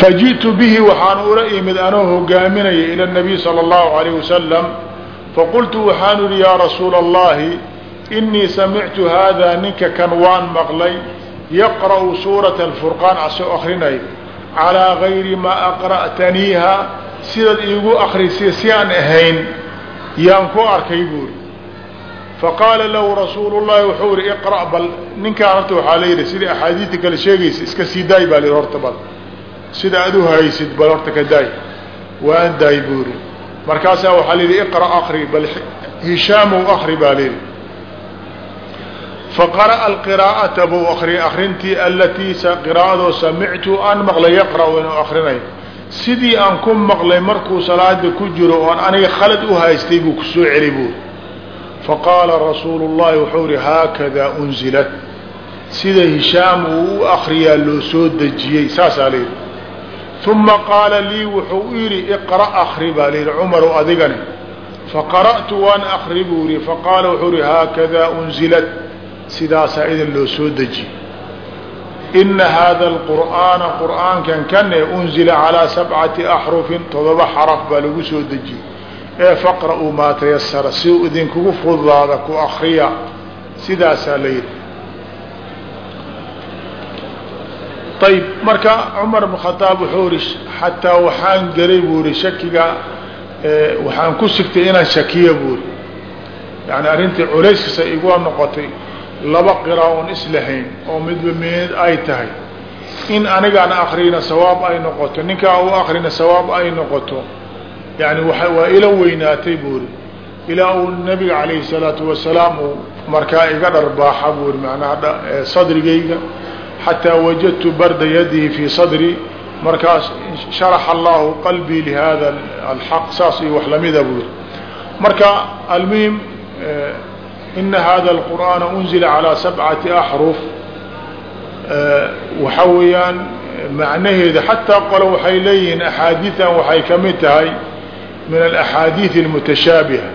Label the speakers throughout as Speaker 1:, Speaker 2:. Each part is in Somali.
Speaker 1: faji'tu bihi waxaan ula imid anoo hogaaminaya ila nabiy sala allahu alayh wasalam faqultu waxaan idhi yaa rasuula allahi inii samictu haadaa ninka kan waan maqlay yaqra'u suurata alfurqaan asoo akrinay calaa gayri maa aqra'taniiha sidaad iigu akrisay si aan ahayn yaan ku arkay buuri faqaala lahu rasuulu llahi wuxuu ihi iqra' bal ninkaan horta waxaa sida axaadiidta kale sheegaysa iska sii daay baa la bal sida aad u haysid bal horta ka daay. Waan daay buuri. Markaasaa waxaa la yidhi iqra' akri bal hishaamow akri baa la yidhi. Faqara'a alqiraa'ata buu akriyay akrintii alatii qiraa'adoo samictu aan maqlay yaqra'u inuu akrinayo sidii aan ku maqlay markuu salaada ku jiro oon aniga khalad u haystay buu ku soo celi buuri. Faqaala rasuulu llahi wuxuu ihi haakadaa unzilat. Sida hishaam uu u akriyaa loo soo dejiyey saasaa layidhi uma qaala lii wuxuu yidhi iqra' akri baa layidhi cumaru adigani faqara'tu waan akri buu yihi faqaala wuxuu ihi haakadaa unzilat sidaasaa idin loo soo dejiyey ina haada alqur'aana qur'aankan kane unzila calaa sabcati axrufin todoba xaraf baa lagu soo dejiyey ee faqra'uu maa tayasara si idinkugu fududaada ku akriya sidaasaa la yidhi ayb marka cumar bn khadaab wuxuu ihi xataa waxaan gelay buu ihi shakiga waxaan ku sigtay inaan shakiya buuri yani arrintii culayskasa igua noqotay laba qira oon islahayn oo midba meed ay tahay. In anigaan akrina sawaab ay noqoto ninkaa u akrina sawaab ay noqoto yani waa ila weynaatay buuri ilaa uu nabiga calayhi salaatu wasalaam uu markaa iga dharbaaxa buuri manaa sadrigayga xataa wajadtu barda yadihi fii sadri markaas sharaxa allaahu qalbii lihaada alxaq saas iyo wax lamida buuri marka almuhim ina hada alqur'aana unzila calaa sabcati axruf waxa weeyaan macnaheeda xataa qole waxay leeyihiin axaadiian waxay ka mid tahay min alaxaadiid almutashaabiha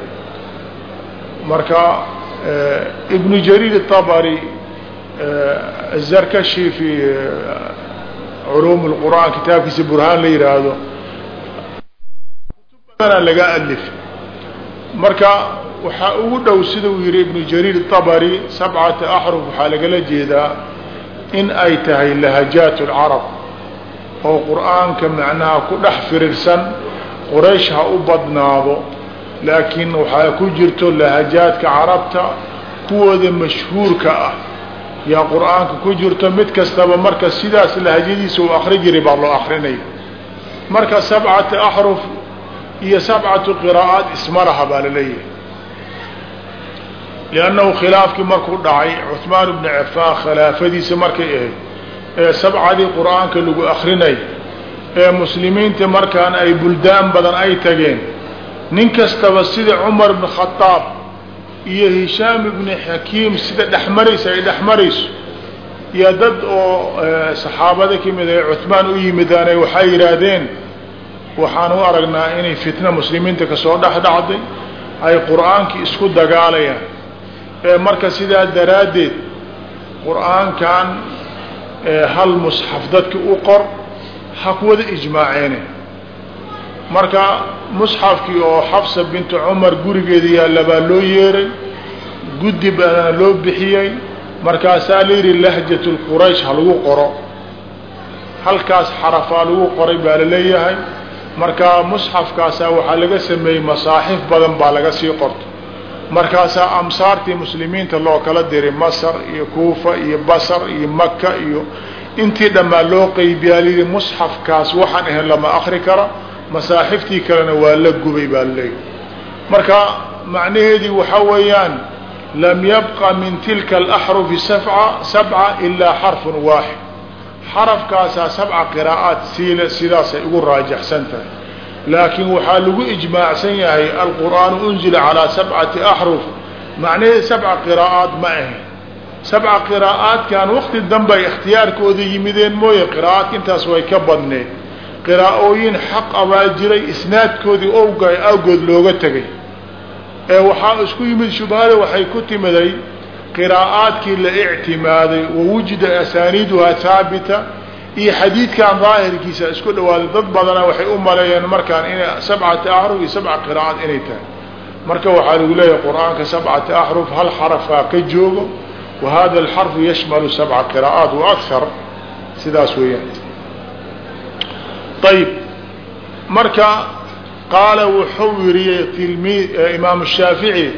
Speaker 1: marka ibnu jariir abari الzarkashi fi culuum اlqur'an kitaabkiisa burhaan la yihaahdo kutub badana laga alif marka waxaa ugu dhow sida uu yihi ibnu jariir الطabri sabcata axruf waxaa lagala jeedaa in ay tahay lahajaat اlcarab oo qur'aanka macnaha ku dhex firirsan qoraysh ha u badnaado laakiin waxaa ku jirto lahajaadka carabta kuwooda mashhuurka ah yaa qur'aanka ku jirto mid kastaba marka sidaas lahajadiisa uu akri jiray baa loo akrinaya marka sabcata axruf iyo sabcatu qiraa'aat ismaraha baa la leeyahay. Liannahu khilaafkii markuu dhacay cuhmaan ibni cafaan khilaafadiisa markay ahayd ee sabcadii qur'aanka lagu akrinay ee muslimiinta markaan ay buldaan badan ay tageen nin kastaba sida cumar bn khadaab iyo hishaam ibni xakiim sida dhexmaraysa ay dhexmarayso iyo dad oo saxaabada ka mid ay cuhmaan u yimidaane waxay yidhaahdeen waxaan u aragnaa inay fitna muslimiinta ka soo dhex dhacday ay qur'aankii isku dagaalayaan. Ee marka sidaa daraaddeed qur'aankan hal musxaf dadki u qor ha ku ijmaaceene marka musxafkii oo xafsa bintu cumar gurigeeda yaalla baa loo yeeray. Guddi baana loo bixiyey. Markaasaa la yidhi lahjat lquraysh ha lagu qoro. Halkaas xarafaa lagu qoray baa la leeyahay. Marka musxafkaasaa waxaa laga sameeyey masaaxif badan baa laga sii qortay markaasaa amsaartii muslimiinta loo kala diray masar iyo kuufa iyo basar iyo maka iyo intii dhammaan loo qeybiyaa layidhi musxafkaas waxaan ahayn lama akri kara masaaxiftii kalena waa la gubay baa laleeyahy marka macnaheedii waxaa weeyaan lam yabqa min tilka alaxrufi sabca ilaa xarfun waaxid. Xarafkaasaa sabca qiraa'aat siile sidaasay ugu raajaxsan tahay. Laakiin waxaa lagu ijmaacsan yahay alqur'aanu unzila calaa sabcati axruf macnaheedi sabca qiraa'aat ma ahayn sabca qiraa'aadkan waqti danbay ikhtiyaarkooda yimideen mooye qiraa'aadka intaas way ka badneed qiraa'ooyin xaq abaa jiray isnaadkoodii owga awgood looga tegay. Ee waxaa isku yimid shubhada waxay ku timiday qiraa'aadkii la ictimaaday wawujida asaaniiduhaa haabita iyo xadiidkan daahirkiisa isku dhawaaday. Dad badana waxay u maleeyeen markaan inay sabcata axruf iyo sabca qiraa'ad inay tahay. Marka waxaa lagu leeyahay qur'aanka sabcata axruf hal xarafaa ka joogo wa hada alxarfu yashmalu sabca qiraa'aat wa akar sidaas weeyaan ayib marka qaala wuxuu yidhi tilmi imaam shaafici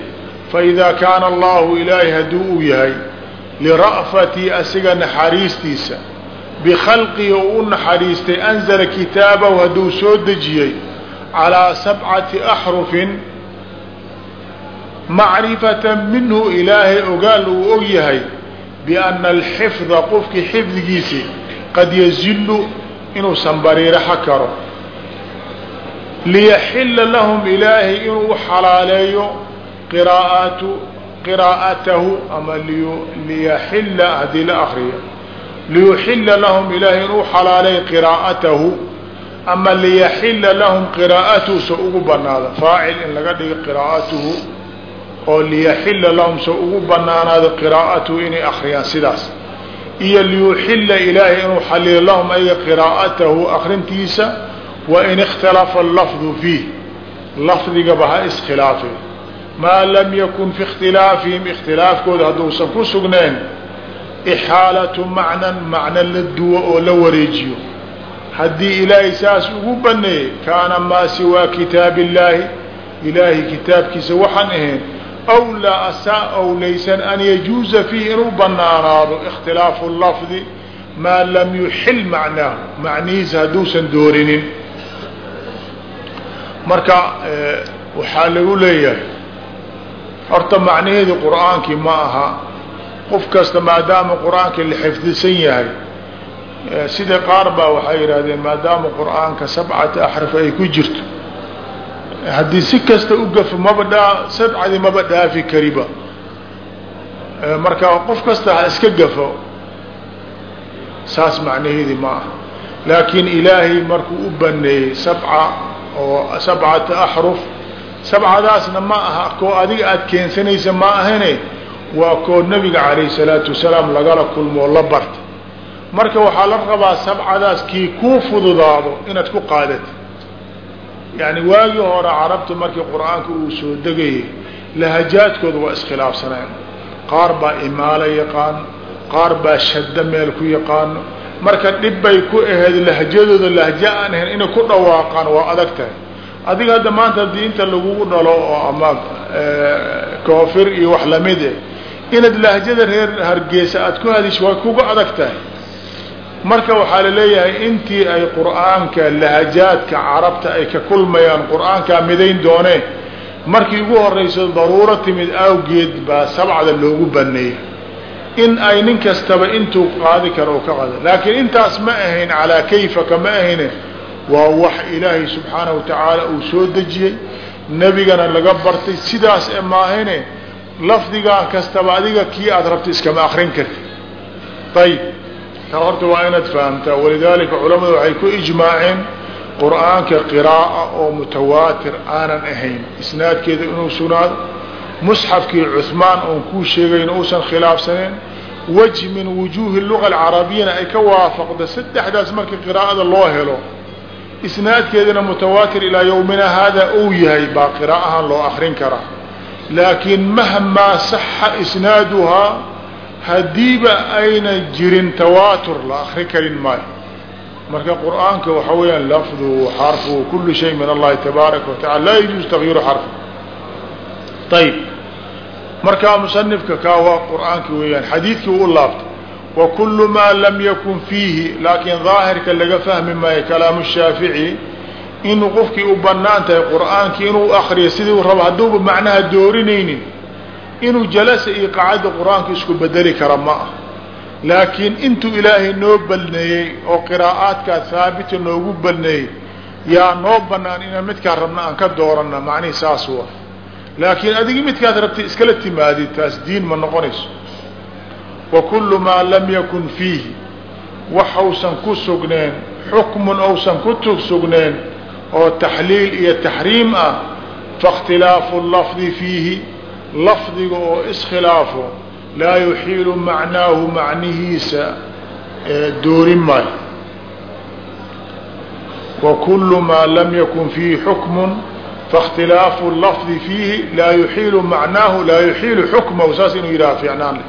Speaker 1: faإida kaana allahu ilaahay hadduu uu yahay lira'fatii asiga naxariistiisa bikhalqihi uu u naxariistay anzala kitaabahu hadduu soo dejiyey calىa sabcati axrufin macrifata minhu ilaahay ogaal uu og yahay biana alxifda qofkii xifdigiisi qad yazilu inuusan bariiraxa karo. Liyaxila lahum ilaahay inuu xalaaleeyo qiraa'atu qiraa'atahu ama liyaxila haddii la akriyo liyuxila lahum ilaahay inuu xalaaleeyo qiraa'atahu ama liyaxila lahum qiraa'atuhu so ugu banaado faacil in laga dhigo qiraa'atuhu oo liyaxila lahum so ugu banaanaado qiraa'atuhu inay akriyaan sidaas iyo liyuxila ilaahay inuu xalilo lahum ayaga qiraa'atahu akrintiisa wain ikhtalafa allafdu fiih. Lafdigaba ha iskhilaafay maa lam yakun fi ikhtilaafihim ikhtilaafkooda hadduusan ku sugnayn ixaalatu macnan macno la duwo oo la wareejiyo. Haddii ilaahay saas ugu baneeyey kaana maa siwaa kitaabi illaahi ilaahay kitaabkiisa waxaan ahayn awlaa asaa awlaysan an yajuuza fiihi inuu banaanaado ikhtilaafu lafdi maa lam yuxil macnaahu macnihiisa hadduusan doorinin marka waxaa lagu leeyahay horta macnaheedu qur'aankii ma aha qof kasta maadaama qur'aanka la xifdisan yahay sida qaar baa waxay yidhahdeen maadaama qur'aanka sabcata axraf ay ku jirto haddii si kasta u gafo maba dhaa sabcadii maba dhaafi kariba. Marka qof kasta ha iska gafo saas macnaheedii ma aha. Laakiin ilaahay markuu u baneeyey sabca oo sabcata axruf sabcadaasna ma aha koo adiga aada keensanaysa ma ahane waa koo nabiga calayh salaatu wasalaam lagala kulmoo la barta. Marka waxaa la rabaa sabcadaas kii kuu fududaado inaad ku qaadata yani waagii hore carabta markii qur'aanka uu soo degayay lahajaadkooda waa iskhilaafsaneen qaar baa imaalo yaqaano qaar baa shaddo meel ku yaqaano marka dhib bay ku ahayd lahjadooda lahja aan ahayn inay ku dhawaaqaan waa adag tahay. Adiga hadda maanta haddii inta lagugu dhalo oo ama koofir iyo wax la mid eh inaad lahjada reer hargeysa aad ku hadisho way kuga adag tahay marka waxaa la leeyahay intii ay qur'aanka lahajaadka carabta ay ka kulmayaan qur'aankaa midayn doonee markii ugu horeyso daruuro timid awgeed baa sabcda loogu baneeyey in ay nin kastaba intuu qaadi karo oo ka qaada laakiin intaas ma ahayn calaa kayfaka ma ahayne waa wax ilaahay subxaanahu watacaala uu soo dejiyey nebigana laga bartay. Sidaas e maahayne lafdigaan kastaba adiga kii aada rabta iskama akrin karti ayib taa horta waa inaad fahamtaa walidaalika culamadu waxay ku ijmaaceen qur'aanka qiraa'a oo mutawaatir aanan ahayn. Isnaadkeeda inuu sugnaado musxafkii cuhmaan oon kuu sheegayn uusan khilaafsaneen wejh min wujuuhi luga alcarabiyana ay ka waafaqda saddexdaas markii qiraa'ada loo helo. Isnaadkeedana mutawaatir ilaa yowmina hada uu yahay baa qiraa'ahan loo akrin karaa. Laakiin mahmaa saxa isnaaduhaa haddiiba ayna jirin tawaatur la akri karin maayo. Marka qur'aanka waxa weeyaan lafduhu xarfuhu kulu shay min allahi tabaaraka wa tacala laa yajuuz takyiru xarfi ayib markaa musanifka kaa waa qur'aanki weeyaan xadiidkii u laabtay. Wa kulu maa lam yakun fiihi laakiin daahirka laga fahmi maayo kalaamu shaafici inuu qofkii u bannaan tahay qur'aankii inuu akriyo sidii u rabo hadduuba macnaha doorinaynin inuu jalasa iyo qacadda qur'aanka isku bedeli kara ma ah laakiin intuu ilaahay noo balneeyey oo qiraa'aadkaa haabita noogu balneeyey yaa noo banaan inaan midkaan rabna aan ka dooranna macnihi saas wa laakiin adigi midkaad rabtay iskala timaadid taas diin ma noqonayso. Wa kullu maa lam yakun fiihi waxausan ku sugneen xukmun ousan ku sugneen oo taxliil iyo taxriim ah faاkhtilaafu lafdi fiihi lafdiga oo iskhilaafo laa yuxiilu macnaahu macnihiisa doorin maayo. Wakulu maa lam yakun fiihi xukmun faاkhtilaafu lafdi fiihi laa yuxiilu macnaahu laa yuxiilu xukmahu saas inuu yidhaha fiicnaan leh.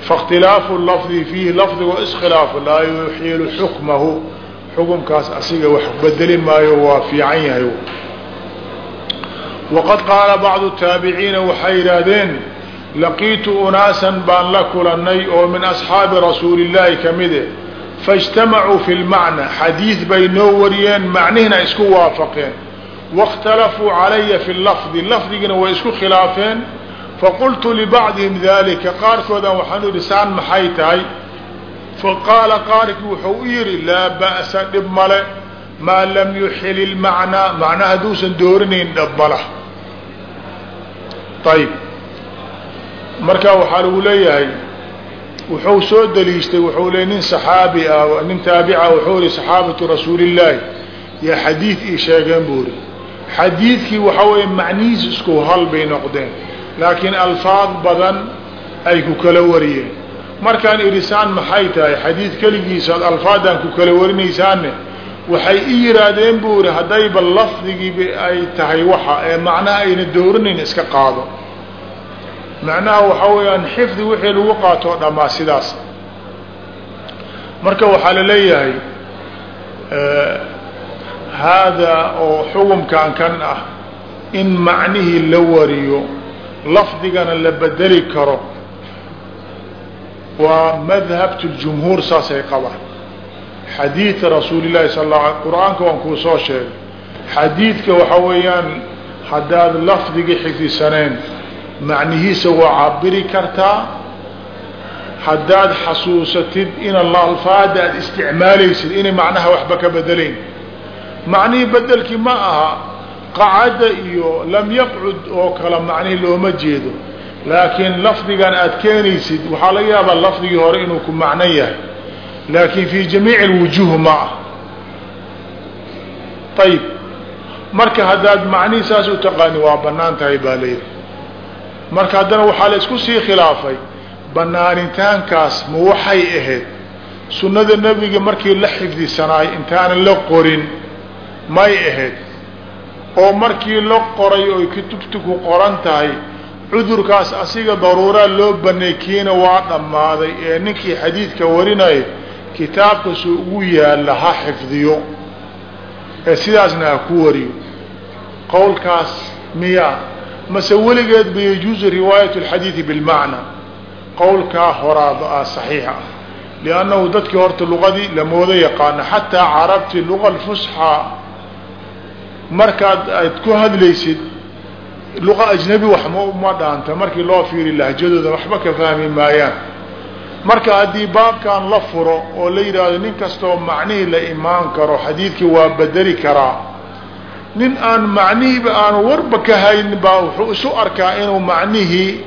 Speaker 1: Faاkhtilaafu lafdi fiihi lafdigo iskhilaafo laa yuxiilu xukmahu xukumkaas asiga wax bedeli maayo waa fiican yahay waqad qaala bacdu taabiciina waxay yidhaahdeen laqiitu unaasan baan la kulanay oo min asxaabi rasuuli illaahi ka mide faاjtamacuu fi lmacna xadiid bay noo wariyeen macnihina isku waafaqeen waاkhtalafuu calaya fi lafdi lafdigina way isku khilaafeen faqultu libacdihim dalika qaarkoodan waxaan idhi saan maxay tahay faqaala qaarkii wuxuu u yidhi laa ba'sa dhib male maa lam yuxil ilmacnaa ayib marka waxaa lagu leeyahay wuxuu soo daliishtay wuxuu leey nin saxaabi ah nin taabica wuxuu yihi saxaabatu rasuulillaahi yaa xadiid ii sheegeen buu ihi xadiidkii waxaa weeye macnihiis isku hal bay noqdeen laakiin alfaad badan ay ku kala wariyeen. Markaan irisaan maxay tahay? Xadiid keligiisa ad alfaadan ku kala warinaysaanne waxay i yidhaahdeen buu ihi haddayba lafdigiiba ay tahay waxa ee macnaha ayna doorinayn iska qaado. Macnaha waxaa weeyaan xifdi wixii lagu qaatoo dhammaa sidaas. Marka waxaa la leeyahay haadaa oo xukumkan kan ah in macnihii la wariyo lafdigana la bedeli karo waa madhabtu ljumhuur saasay qabaan xadiida rasuuli llahi sal la qur'aanka waan kuu soo sheegay. Xadiidka waxaa weeyaan haddaad lafdiga xifdisaneen macnihiisa waa cabiri kartaa. Haddaad xasuusatid in alfaada aad isticmaalaysid inay macnaha waxba ka bedelayn. Macnihii bedelkii ma aha qacada iyo lam yaqcud oo kale macnihii looma jeedo. Laakiin lafdigan aad keenaysid waxaa laga yaabaa lafdigii hore inuu ku macno yahay laakiin fi jamiici lwujuh ma ah. Ayib marka haddaad macnihii saas u taqaani waa bannaan tahay baa layidhi marka haddana waxaa la isku sii khilaafay banaanitaankaas ma waxay ahayd. Sunnada nebiga markii la xifdisanaay intaanan la qorin may ahayd. Oo markii la qoray oy kutubta ku qoran tahay cudurkaas asiga daruuraa loo banay kiina waa dhammaaday. Ee ninkii xadiidka warinaya kitaabkasu ugu yaalla ha xifdiyo ee sidaasna ha ku wariyo. Qowlkaas miya mase weligeed ba yajuuzu riwaayat اlxadiidi bilmacna qowlkaa horaaba ah saxiixa ah. Liannahu dadkii horta luqadii lamooda yaqaano xataa carabti luqa lfusxa markaad aad ku hadlaysid luqa ajnabi wax ma dhaanta. Markii loo fiiri lahjadooda waxba ka fahmi maayaan marka haddii baabkan la furo oo la yidhaahdo nin kastoo macnihii la imaan karo xadiidkii waa bedeli karaa. Nin aan macnihiiba aan warba ka haynin baa wuxuu isu arkaa inuu macnihii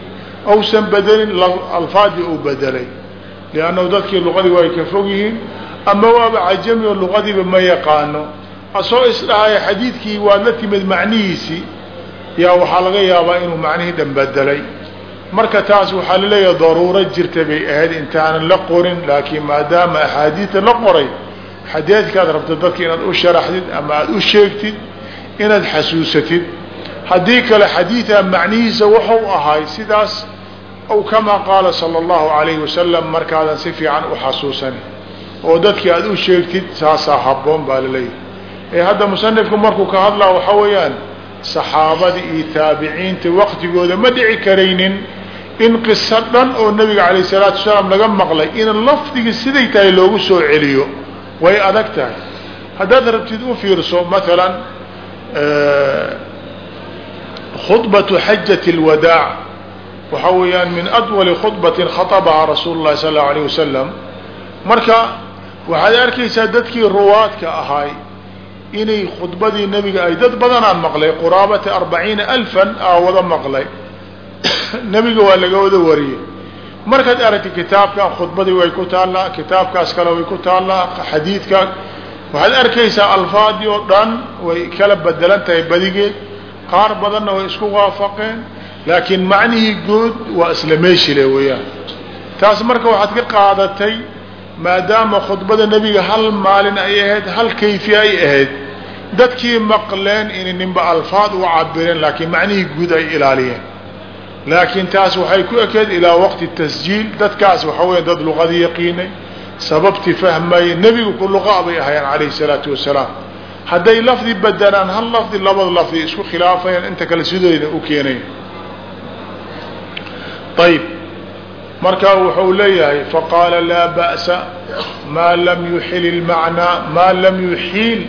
Speaker 1: ausan bedelin alfaadii uu bedelay liannahu dadkii luqadii way ka fog yihiin ama waaba cajami oo luqadiiba ma yaqaano. Asoo isdhahaya xadiidkii waad la timid macnihiisii yaa waxaa laga yaabaa inuu macnihii dhan bedelay marka taas waxaa la leeyahay daruuro jirta bay ahayd intaanan la qorin laakiin maadaama axaadiida la qoray xadiidkaad rabto dadka inaad u sharaxdid ama aada u sheegtid inaad xasuusatid. Haddii kale xadiidaa macnihiisa waxau ahay sidaas aw kamaa qaala sala allahu alayhi wasalam markaadan si fiican u xasuusanin oo dadkii aada u sheegtid saasaa habboon baa la leeyahay ee hadda musanifku markuu ka hadlaa waxaa weeyaan saxaabada iyo taabiciinta waqtigooda ma dhici karaynin in qiso dhan oo nabiga calayh salaatu wasalaam laga maqlay in lafdigii siday tahay loogu soo celiyo. Way adag tahay. Haddaad rabtid u fiirso maalan khudbatu xajati اlwadaac waxaa weeyaan min adwali khudbatin khatabahaa rasuulu llahi sal alayh wasalam marka waxaad arkaysaa dadkii ruwaadka ahaay inay khudbadii nebiga ay dad badanaan maqlay quraabata arbaciina alfan aa wada maqlay. Nebiga waa laga wada wariyey. Markaad aragtay kitaabkan khudbadii way ku taallaa kitaabkaas kale way ku taallaa xadiidka waxaad arkaysaa alfaadii oo dhan way kala bedelan tahay badigeed qaar badanna way isku waafaqeen laakiin macnihii good waa isla meeshile weeyaan. Taas marka waxaad ka qaadatay maadaama khudbada nebiga hal maalin ay ahayd hal kayfi ay ahayd dadkii maqleen inay ninba alfaad u cabireen laakiin macnihii guud ay ilaaliyeen. Laakiin taas waxay ku ekeed ilaa waqti tasjiil dadkaas waxa weya dad luqada yaqiinay sababti fahmay nebigu ku luqa bay ahayeen calayhi salaatu wasalaam. Hadday lafdi bedelaan hal lafdi labada lafdi isku khilaafayaan inta kale sidooda u keenayn ayb marka wuxuu leeyahay faqaala laa ba'sa maa lam yuxil ilmacnaa maa lam yuxiil.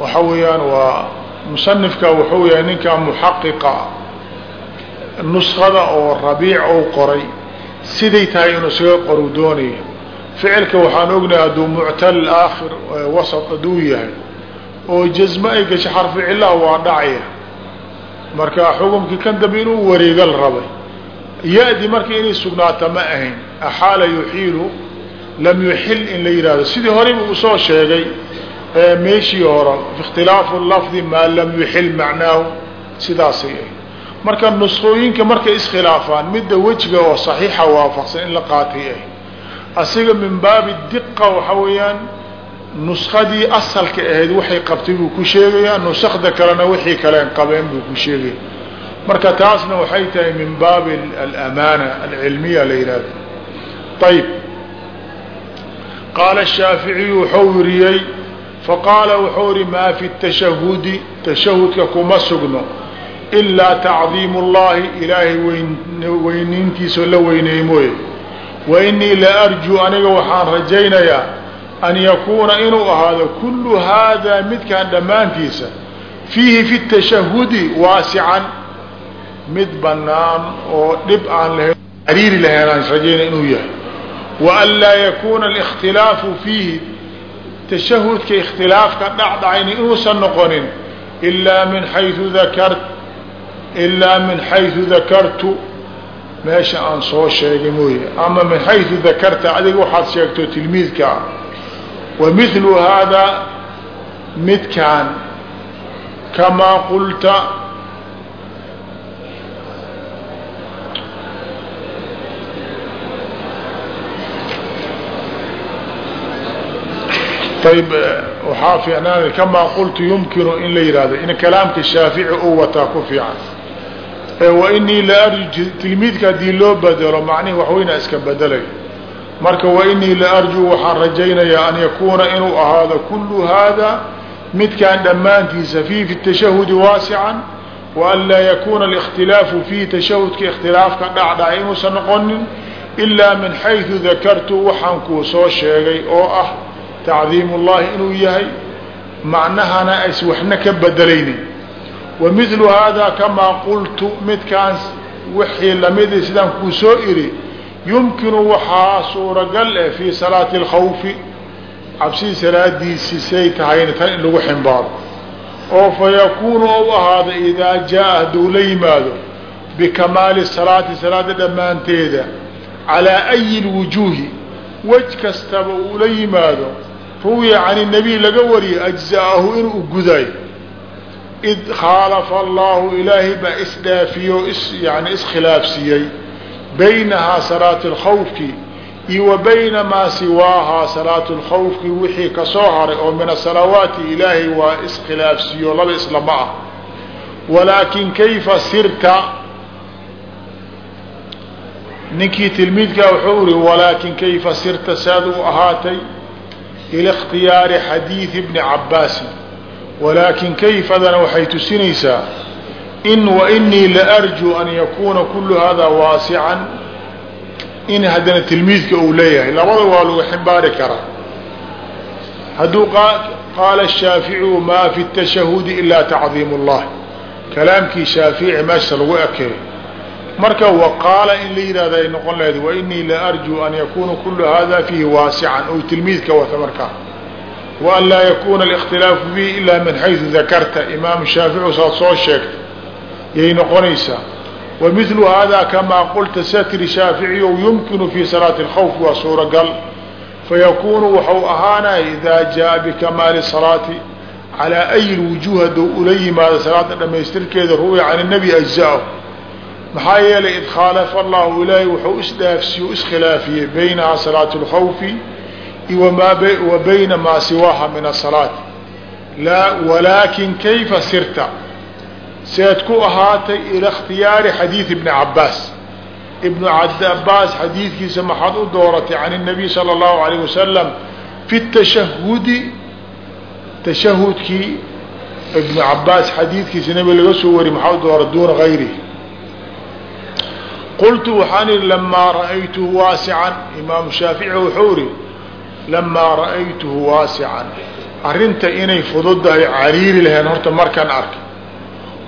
Speaker 1: Waxa weeyaan waa musanifka wuxuu yahay ninkaa muxaqiqa nuskada oo rabiic ou qoray siday tahay inuu isaga qoru doonaya ficilka waxaan ognahay hadduu muctal aakhir wasat hadduu yahay oo jasmo ay gasho xarfi cilah waa dhacaya. Marka xukumkii kan dambe inuu wareegal rabay ya-di inay sugnaata ma ahayn. Axaala yuxiilu lam yuxil in la yihahdo sidii horeyba uu soo sheegay meeshii hore ikhtilaafu lafdi maa lam yuxil macnaahu sidaasay ahayd marka nusqooyinka markay iskhilaafaan midda wejiga oo saxiixa waafaqsan in la qaatay ah asiga min baabi diqa waxa weeyaan nuskadii asalka ahayd waxay qabtay buu ku sheegayaa nusakda kalena wixii kaleen qabeen buu ku sheegaya marka taasna waxay tahay min baabi alamaana alcilmiya la yihahdo ayib qaala shaaficiyu wuxuu wiriyey faqaala wuxuu yihi maa fi tashahudi tashahudka kuma sugno. Ilaa tacdiimu اllahi ilaahay weyniintiisao la weyneey mooye. Wa inii la arjuu aniga waxaan rajaynayaa an yakuuna inuu ahaado kullu haadaa midkaan dhammaantiisa. Fiihi fi tashahudi waasican mid bannaan oo dhib aan lahayn cariiri lahayn aan rajayna inuu yahay. Wa an laa yakuuna alikhtilaafu fiihi tashahudka ikhtilaafka dhacdhacayni inuusan noqonin ilaa min xayu dakart ilaa min xayu dakartu meesha aan soo sheegay mooye ama min xayu dakarta adiga waxaad sheegto tilmiidka. Ah wa milu haadaa midkaan kamaa qulta ayb waxaa fiicnaan kamaa qultu yumkinu in la yihahdo in kalaamka shaafici uu wataa ku fiican wainii la arju tilmiidka haddii loo bedelo macnihi waxweyna iska bedelay marka wainii la arjuu waxaan rajaynayaa an yakuuna inuu ahaado kullu haada midkaan dhammaantiisa fiihi fi tashahudi waasican wa an laa yakuuna alikhtilaafu fiihi tashahudka ikhtilaafka dhacdhaca inuusan noqonin ilaa min xayثu dakartu waxaan kuu soo sheegay oo ah tacdiim ullahi inuu yahay macnahana ays waxna ka bedelaynin wa milu haadaa kamaa qultu midkaan wixii lamida sidaan kuu soo iri yumkinu waxaa suuragal eh fii salaati اlkhawfi cabsii salaadiisii say tahayna tan in lagu ximbaaro oo fa yakuunu ou ahaado idaa jaa hadduu la yimaado bikamaali salaati salaada dhammaanteeda calaa ayi lwujuuhi wej kastaba uu la yimaado ruwiya can الnabiy laga wariyay ajza'ahu inuu gudayo id khaalafa allahu ilaahay baa isdhaafiyo is yani iskhilaafsiiyey baynahaa salaatu اlkhawfki iyo wa bayna maa siwaahaa salaatu اlkhawfki wixii kasoo haray oo min asalawaati ilaahay waa iskhilaafsiiyo laba islama ah walaakin kayfa sirta ninkii tilmiidkaa wuxuu iri walaakin kayfa sirta saad u ahaatay ila اkhtiyaari xadiidi bni cabaasin walaakin kayfadana waxay tusinaysaa in wainii la arjuu an yakuuna kulu hada waasican in haddana tilmiidka uu leeyahay. Labada waa lagu ximbaari karaa. Hadduu qaala shaaficiyu maa fi tashahudi ilaa tacdiim اllah kalaamkii shaafici meesha lagu ekeeyo marka waqaala in la yidhaahdo ay noqon lahayd wainii la arjuu an yakuuna kulu hada fiihi waasican ou tilmiidka wata markaa wa an laa yakuuna alikhtilaafu fiihi ilaa min xaysu dakarta imaamu shaafici saad soo sheegtay yay noqonaysaa. Wa milu haadaa kamaa qulta satri shaaficiyow yumkinu fii salaati alkhawf waa suuragal. Fayakuunu waxau ahaanaya idaa jaa bikamaali salaati calaa ayi lwujuuh hadduu ula yimaado salaada dhammaystirkeeda ruwiya can nabi ajza'ahu maxaa yeelay id khaalafa allahu ilaahay wuxuu isdhaafsiye iskhilaafiyey baynaha salaat اlkhawfi wa bayna maa siwaaha min asalaati walaakin kayfa sirta seed ku ahaatay ila اkhtiyaari xadiid ibni cabaas ibnu cabaas xadiidkiisa maxaad u dooratay can الnabiy salى اllahu alayh wasalam fi tashahudi tashahudkii ibnu cabaas xadiidkiisa nabi laga soo wari maxaa u doora duuna gayrihi qultu waxaan ihi lamaa ra'aytuhu waasican. Imaamu shaafici wuxuu ihi lamaa ra'aytuhu waasican. Arrinta inay fududahay cariiri lahayn horta markaan arkay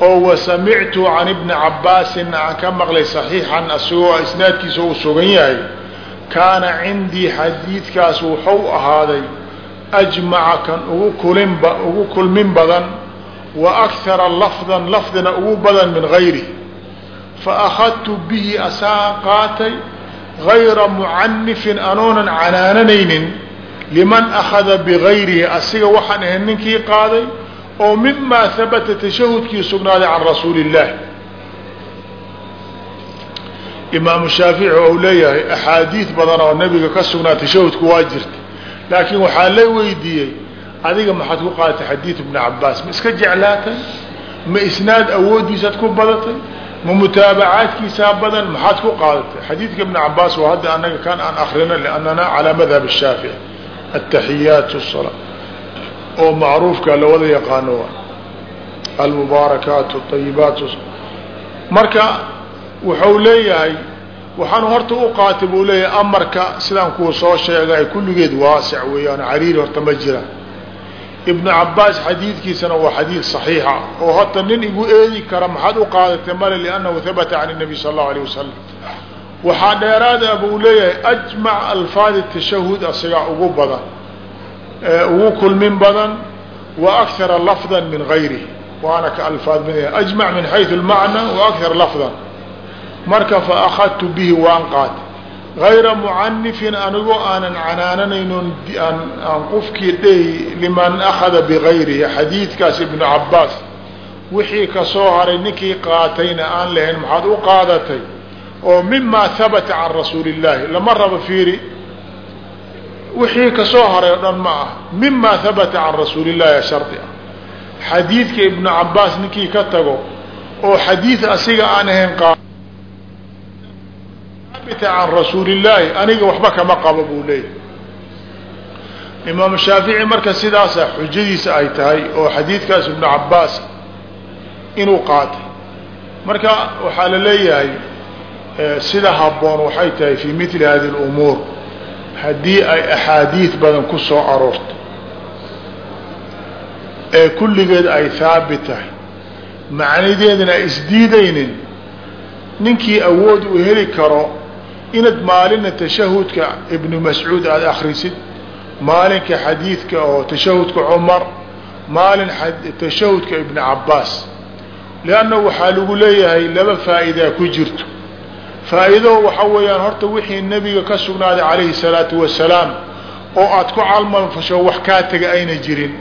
Speaker 1: oo wa samictu can ibni cabaasin aan ka maqlay saxiixan asagoo isnaadkiisa uu sugan yahay kaana cindii xadiidkaas wuxuu ahaaday ajmaca kan ugu kulinba ugu kulmin badan wa akhara lafdan lafdina ugu badan min gayri fa akhadtu bihi asaan qaatay gayra mucanifin anoonan canaananaynin liman akhada bigayrihi asiga waxaan ahayn ninkii qaaday oo mimaa habata tashahudkii sugnaaday can rasuuli illaah imaamu shaafici ou leeyahay axaadiid badan oo nabiga ka sugnaa tashahudku waa jirta laakiin waxaa la weydiiyey adiga maxaad ku qaadatay xadiid ibni cabaas ma iska jeclaatay ma isnaad awooddiisaad ku badatay ma mutaabacaadkiisaa badan maxaad ku qaadatay xadiidka ibni cabaas waa hadda anaga kan aan akrino liannana calaa madhab shaafici ataxiyaat الsalaa oo macruufka la wada yaqaano almubaarakaat ayibaat marka wuxuu leeyahay waxaan horta u qaatay buu leeyahay amarka sidaan kuwa soo sheegay kulligeed waasic weeyaan cariiri horta ma jira ibnu cabaas xadiidkiisana waa xadiid صaxiixa oo horta nin igu eedi kara maxaad u qaadatay male liannahu habata can الnabi sal اllahu alيه wasalam waxaa dheeraada buu leeyahay ajmac alfaadi tashahud asagaa ugu badan ugu kulmin badan wa akara lafda min gayrihi waana ka alfaad mid ajmac min xayثu اlmacna wa akar lafdan marka fa akhadtu bihi waan qaatay gayra mucanifin anigoo aanan canaananaynon aan qofkii dhey liman akhada bigayrihi xadiidkaas ibnu cabaas wixii ka soo haray ninkii qaatayna aan lahayn maxaad u qaadatay oo mima habata can rasuuli illaahi lama rabo fiiri wixii ka soo haray oo dhan ma ah mima habata can rasuuli illahi shardi ah xadiidka ibnu cabaas ninkii ka tago oo xadiid asiga aan ahayn can rasuuli illaahi aniga waxba kama qabo buu leeyahay. Imaamu shaafici marka sidaasa xujadiisa ay tahay oo xadiidkaas ibnu cabaas inuu qaatay. Marka waxaa la leeyahay sida habboon waxay tahay fii mili hadi اlumuur haddii ay axaadiid badan ku soo aroorto. Ee kulligeed ay haabit tahay. Macnadeedana ay isdiidaynin ninkii awood uu heli karo inaad maalina tashahudka ibnu mascuud aada akrisid maalinka xadiidka oo tashahudka cumar maalin tashahudka ibni cabaas lianna waxaa lagu leeyahay laba faa'idaa ku jirto. Faa'iido waxa weeyaan horta wixii nebiga ka sugnaaday calayhi salaatu wasalaam oo aad ku calmalfasho wax kaa tega ayna jirin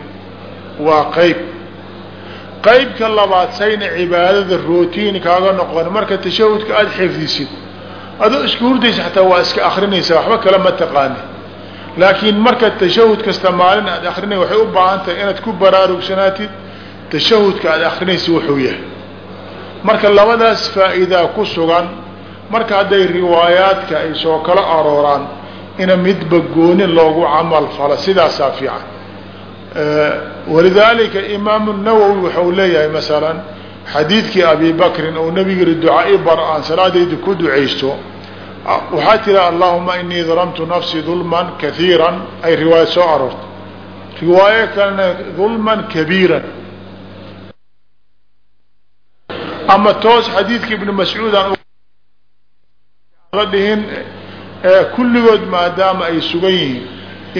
Speaker 1: waa qayb qaybka labaad sayna cibaadada rootiin kaaga noqon. Marka tashahudka aada xifdisid adoo iska hurdaysa xataa waa iska akrinaysa waxba kale ma taqaani. Laakiin marka tashahud kasta maalin aad akrinay waxay u baahan tahay inaad ku baraarugsanaatid tashahudka aad akrinaysa wuxuu yahay. Marka labadaas faa'iidaa ku sugan marka hadday riwaayaadka ay soo kala arooraan ina midba goonin loogu camal falo sidaasaa fiican. Walidaalika imaamu nawowi waxau leeyahay masalan xadiidkii abi bakrin oo nabiga yihi ducaa-i bar aan salaadayda ku ducaysto. Waxaa tiri allahuma inii dalamtu nafsii dulman kaiira ay riwaaya soo aroortay. Riwaayo kalena dulman kabiiran. Ama toos xadiidka ibnu mascuud aan la dhihin kulligood maadaama ay sugan yihiin.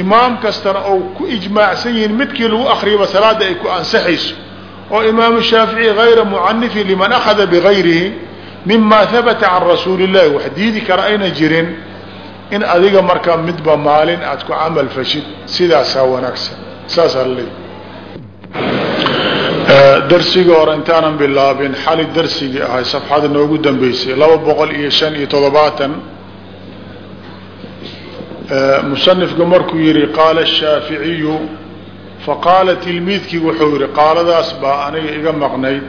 Speaker 1: Imaam kastana oo ku ijmaacsan yihiin midkii lagu akriyaba salaada ay ku ansaxayso oo imaamu shaafici gayra mucanifin liman akhada bigayrihi mima habata can rasuuli wax diidi kara ayna jirin in adiga markaa midba maalin aad ku camal fashid sidaasaa wanaagsan. Saasaa darsigii hore intaanan bilaabin xali darsigii ahay safxada noogu dambeysay laba boqol iyo shan iyo toddobaatan. Musanifku markuu yihi qaala shaaficiyu faqaala tilmiidkii wuxuu yihi qaaladaas baa aniga iga maqnayd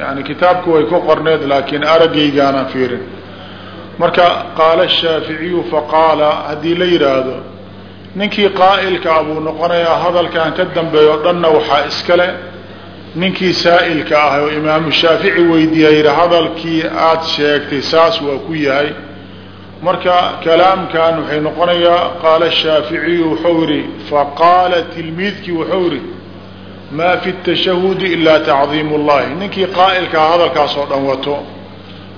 Speaker 1: yani kitaabku way ku qorneed laakiin araggaygaanaan fiirin. Marka qaala shaaficiyu faqaala haddii la yidhaahdo ninkii qaa'ilka a buu noqonayaa hadalkan ka dambeeyo dhanna waxaa iskale. Ninkii saa'ilka ah oo imaamu shaafici weydiiya yidhi hadalkii aada sheegtay saas waa ku yahay marka kalaamkan waxay noqonayaa qaala shaaficiyu wuxuu yihi faqaala tilmiidkii wuxuu yihi maa fi tashahudi ilaa tacdiim اllahi ninkii qaa'ilkaa hadalkaas oo dhan wato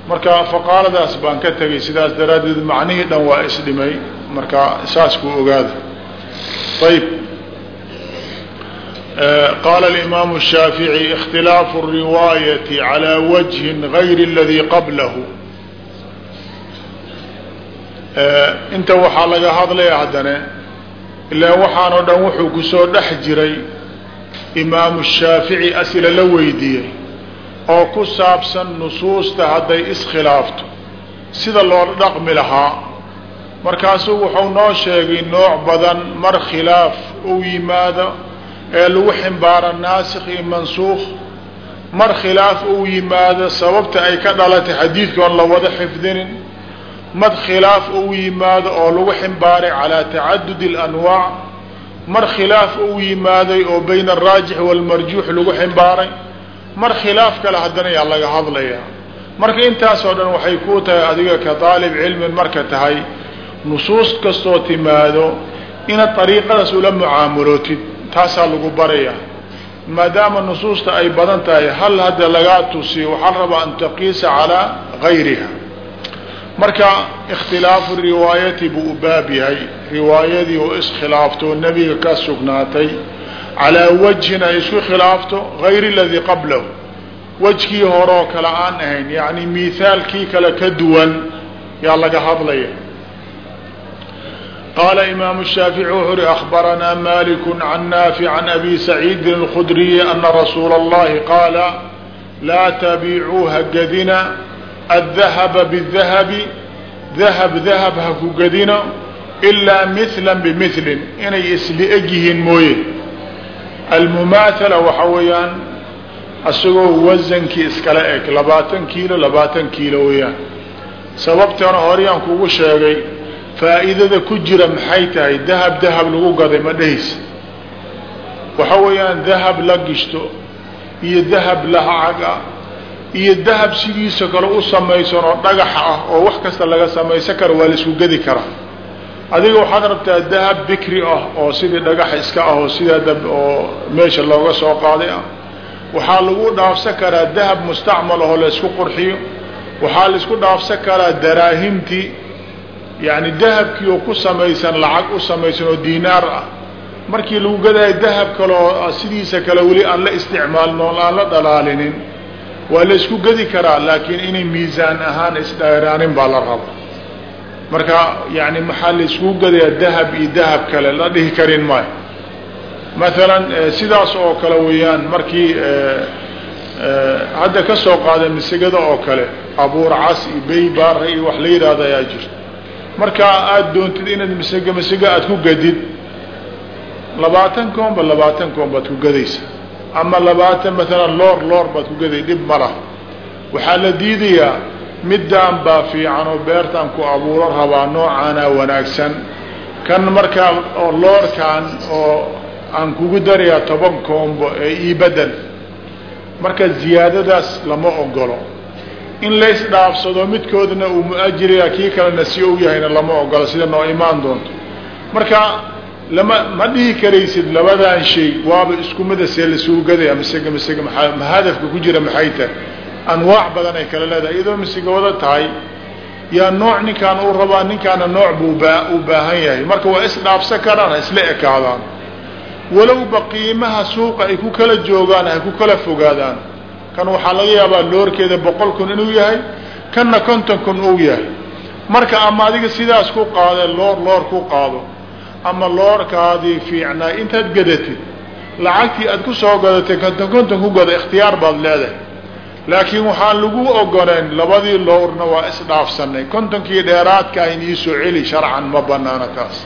Speaker 1: marka faqaaladaas baan ka tegay sidaas daraaddeed macnihii dhan waa isdhimay marka saas kuu ogaada ayb qaala alimaamu الshaafiعي اkhtilaafu الriwaayati calى wajhi gayri اladii qablahu inta waxaa laga hadlaya haddane ilaa waxaan oo dhan wuxuu ku soo dhex jiray imaamu shaafici asila la weydiiyey oo ku saabsan nusuusta hadday iskhilaafto. Sida loola dhaqmi lahaa markaasuu wuxuu noo sheegay nooc badan mar khilaaf uu yimaado ee lagu ximbaaro naasikh iyo mansuukh. Mar khilaaf uu yimaado sababta ay ka dhalatay xadiidka oon la wada xifdinin mad khilaaf uu yimaado oo lagu ximbaaray calaa tacadud اlanwaac mar khilaaf uu yimaaday oo bayna araajix wاlmarjuux lagu ximbaaray mar khilaaf kale haddana yaa laga hadlayaa marka intaasoo dhan waxay kuu tahay adiga ka daalib cilmin marka tahay nusuus kastoo timaado inaad ariiqadaas ula mucaamulootid taasaa lagu baraya maadaama nusuusta ay badan tahay hal hadda lagaa tusiyo waxaa rabaa an taqiisa calaa gayriha marka ikhtilaafu riwaayati buu u baab yahay. Riwaayadii oo iskhilaafto nebiga ka sugnaatay calaa wajhin ay isku khilaafto gayr aladii qablahu. Wejkii horeoo kale aan ahayn yani miithaalkii kale ka duwan yaa laga hadlaya. Qaala imaamu shaafici wuxuu uhi akhbaranaa maliku can naafic can abi saciidin اlkhudriyi ana rasuula اllahi qaala laa tabiicuu hagadina aلdahaba bالdahabi dahab dahab ha ku gadino ilaa mila bimilin inay isli eg yihiin mooye almumaathala waxa weeyaan isagoo wasankii iskala eg labaatan kiilo labaatan kiilo weeyaan sababtana horeyaan kugu sheegay faa'iidada ku jira maxay tahay dahab dahab lagu gaday ma dhehaysa waxa weeyaan dahab la gishto iyo dahab lacag ah iyo dahab sidiisa kale u samaysan oo dhagax ah oo wax kasta laga samaysan karo waa la isku gedi karaa. Adiga waxaad rabtaa dahab bikri ah oo sidii dhagax iska ah oo sidaa oo meesha looga soo qaaday ah. Waxaa lagu dhaafsan karaa dahab mustacmal ahoo la isku qurxiyo. Waxaa la isku dhaafsan karaa daraahimtii yani dahabkii oo ku samaysan lacag u samaysan oo diinaar ah. Markii lagu gadayo dahab kale oo sidiisa kale weli aan la isticmaalin oon aan la dhalaalinin waa la isku gedi karaa laakiin inay miisaan ahaan isdheeraanin baa la raba. Marka yani maxaa la iskugu gadayaa dahab iyo dahab kale la dhihi karin maayo. Maalan sidaas oo kale weeyaan markii hadda ka soo qaada masigada oo kale abuur cas iyo beybaara iyo wax la yidhaahdo ayaa jirto marka aada doontid inaad masg masego aada ku gadid labaatan koonba labaatan koon baad ku gadaysa ama labaatan maalan loor loor baad ku gaday dhib ma lah waxaa la diidayaa middaan baa fiican oo beertaan ku abuuro rabaa noocaana wanaagsan. Kan markaa oo loorkaan oo aan kugu darayaa toban koombo ee ii bedel marka ziyaadadaas lama ogolo in lays dhaafsado midkoodna uu mu'ajiraya kii kalena si og yahayna lama ogolo sida noo imaan doonto. Marka lama ma dhihi karaysid labadan shay waaba isku mida see lasugu gadaya masega masega maa ma hadafka ku jira maxay tahay? Anwaac badan ay kala leedahay iyadoo masega wada tahay yaa nooc ninkaan uu rabaa ninkaana nooc buu uu baahan yahay. Marka waa isdhaafsan karaan ha isla ekaadaan. Walowba qiimaha suuqa ay ku kala joogaan hay ku kala fogaadaan. Kan waxaa laga yaabaa loorkeeda boqol kun inuu yahay kanna konton kun uu yahay. Marka ama adiga sidaas ku qaade loor loor ku qaado ama loorkaadii fiicnaa intaad gadatid lacagtii aad ku soo gadatay konton konton ku gada ikhtiyaar baad leedahay. Laakiin waxaan lagu ogoleyn labadii lowrna waa isdhaafsanay kontonkii dheeraadka ayn iisoo celi sharcan ma banaana taas.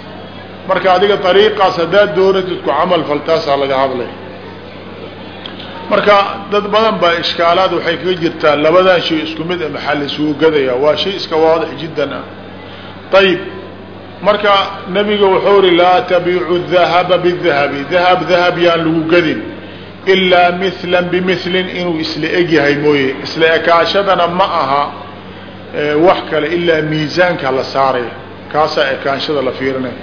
Speaker 1: Marka adiga ariiqaas haddaad doonatid ku camal fal taasaa laga hadlay. Marka dad badan baa ishkaalaad waxay kaga jirtaa labadan shay isku mid a maxaa laisugu gadaya waa shay iska waadix jiddan ah. Ayib marka nabiga wuxuu ri laa tabiicu dahaba bidahabi dahab dahab yaan lagu gadin. Ilaa mila bimilin inuu isla egyahay mooye. Isla ekaashadana ma aha wax kale ilaa miisaanka la saaraya. Kaasaa ekaanshada la fiirinaya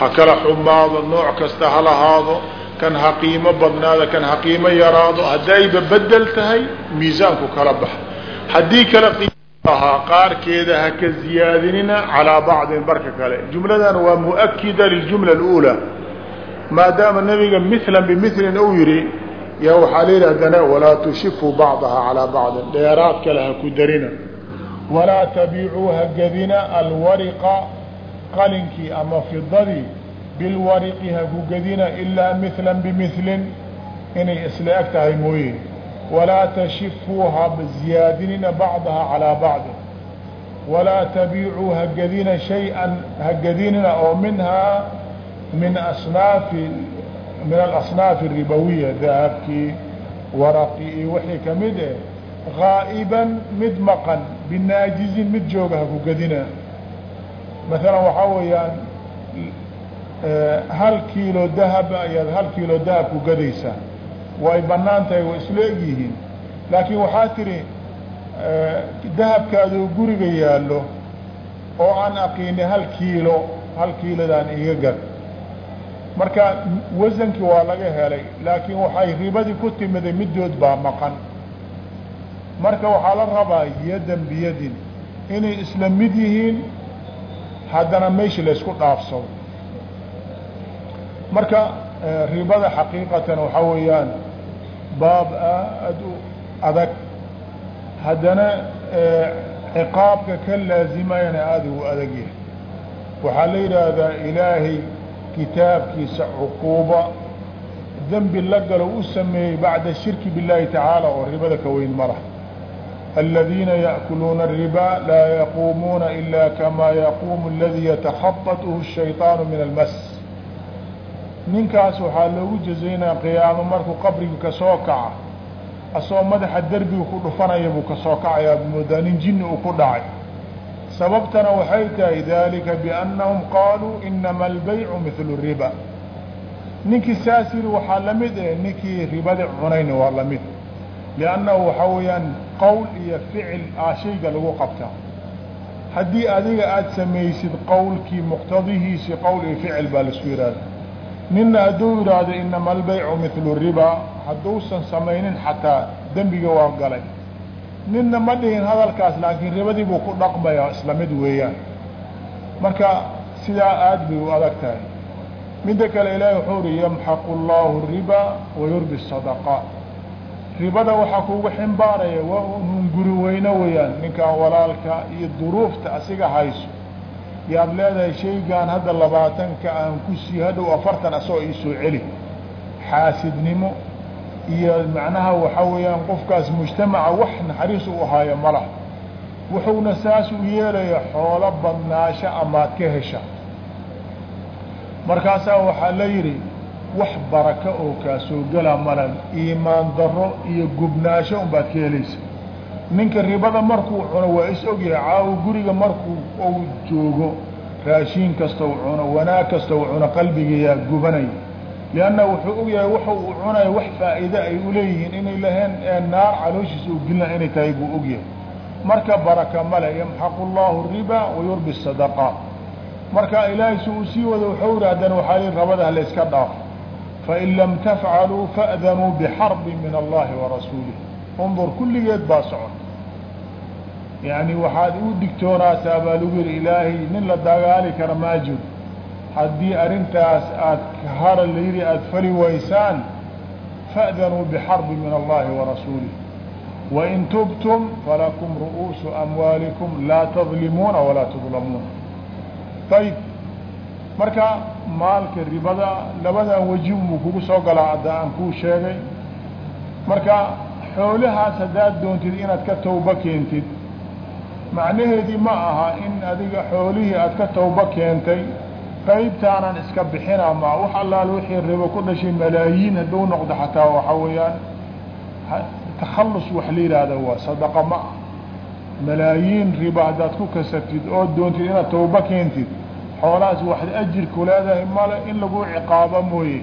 Speaker 1: ha kala xumaado nooc kasta ha lahaado kan ha qiimo badnaada kan ha qiimo yaraado haddayba bedel tahay miisaanku kala baxa. Haddii kale ahaa qaarkeeda ha ka ziyaadinina calaa bacdin barka kale jumladan waa muakida liljumla اlأulى maadaama nabiga mila bimilin uu yihi ya waxaa la yidhahdana walaa tushifu bacdaha calaa bacdin dheeraad kale ha ku darina walaa tabiicuu ha gadina alwariqa qalinkii ama fidadii bilwariqi ha ku gadina ilaa mila bimilin inay isla eg tahay mooye walaa tashifuu ha ziyaadinina bacdaha calaa bacdin walaa tabiicuu ha gadina shay-an ha gadinina oo minhaa min asnaafi min alasnaafi aribawiya dahabkii waraqi iyo wixii ka mid eh gaa'iban mid maqan binaajizin mid jooga ha ku gadina maalan waxaa weeyaan hal kiilo dahab ayaad hal kiilo dahab ku gadaysaa way bannaan tahay way isla eg yihiin. Laakiin waxaa tidhi dahabkaadoo guriga yaallo oo aan aqiini hal kiilo hal kiilodaan iga gad marka wasankii waa laga helay laakiin waxay ribadii ku timiday middood baa maqan. Marka waxaa la rabaa yadan biyadin inay isla mid yihiin haddana meesha laysku dhaafsado marka ribada xaqiiqatan waxaa weeyaan baab aada u adag haddana ciqaabka ka laazimayana aada ugu adag yahay waxaa la yidhaahdaa ilaahay kitaabkiisa cuquuba dembi la galo u sameeyey bacda shirki biاllahi tacaala oo ribada ka weyn ma laha aladiina yaأkuluuna الriba laa yaquumuuna ila kama yaquumu اladii yatakhaطaطhu الshayطaanu min almas ninkaas waxaa loogu jazaynaa qiyaamo markuu qabriga ka soo kaca asagoo madaxa derbiga ku dhufanaya buu ka soo kacayaa moodaa nin jinni uu ku dhacay. Sababtana waxay tahay dalika biannahum qaaluu inama albaycu mihlu riba. Ninkii saas yiri waxaa la mid eh ninkii ribadi cunayna waa la mid liannahu waxaa weeyaan qowl iyo ficil ah lagu qabtaa haddii adiga aada samaysid qowlkii muqtadihiisii qowl iyo ficil baa la isku yihahda nina hadduu yidhaahdo inama albaycu mihlu riba hadduusan samaynin xataa dembiga waa galay. Ninna ma dhihin hadalkaas laakiin ribadii buu ku dhaqmayaa isla mid weeyaan. Marka sidaa aada bay u adag tahay. Midda kale ilaahay wuxuu uri yamxaqu allahu riba wayurbi sadaqaat ribada waxaa kugu ximbaaraya waa unun guri weyno weeyaan. Ninkaan walaalka iyo duruufta asiga hayso yaad leedahay shaygaan hadda labaatanka aan ku sii hadhow afartan asagoo iisoo celi. Xaasidnimo iyo macnaha waxaa weeyaan qofkaas mujtamaca wax naxariis u ahaayo ma wuxuuna saas u yeelaya xoolo badnaasho amaad ka hesha. Markaasaa waxaa la yidhi wax baraka oo kaa soo gela malan iimaan darro iyo gubnaasho unbaad ka helaysa ninka ribada markuu cuno waa is ogyahay caawo guriga markuu uu joogo raashiin kasta u cuno wanaag kasta u cuno qalbigayaa gubanaya lianna wuxuu ogyahay waxa uu cunayo wax faa'iide ay uleeyihiin inay laheen ee naar calooshiisa u gelina inay tahay buu ogyahay marka baraka male yamxaqu allahu riba wayurbi sadaqaat marka ilaahay si uu sii wado ihi haddana waxaa lii rabada layska dhaafo fain lam tafcaluu fa'danuu bixarbin min allahi warasuulih undur kulligeed baa socon. Yani waxaad u digtoonaataa baa lagu yihi ilaahay nin la dagaali kara maa jiro. Haddii arrintaas aad hara la yidhi aada fali waysaan fa'danuu bixarbin min allahi warasuulih wain tubtum falakum ru'uusu amwaalikum laa tadlimuuna walaa tudlamuuna. Ayib marka maalka ribada labadan weji muu kugu soo galaa hadda aan kuu sheegay. Marka xoolahaas haddaad doontid inaad ka tawba keentid. Macnaheedii ma aha in adiga xoolihii aad ka tawba keentay qaybtaanan iska bixina ma wax allaal wixii ribo ku dhashay malaayiin hadduu noqdo xataa waxa weeyaan takhallus wax la yidhaahda waa sadaqa ma ah malaayiin riba haddaad ku kasabtid oo doontid inaad tawba keentid xoolahaas waxad ajirku leedahay male in lagu ciqaabo mooye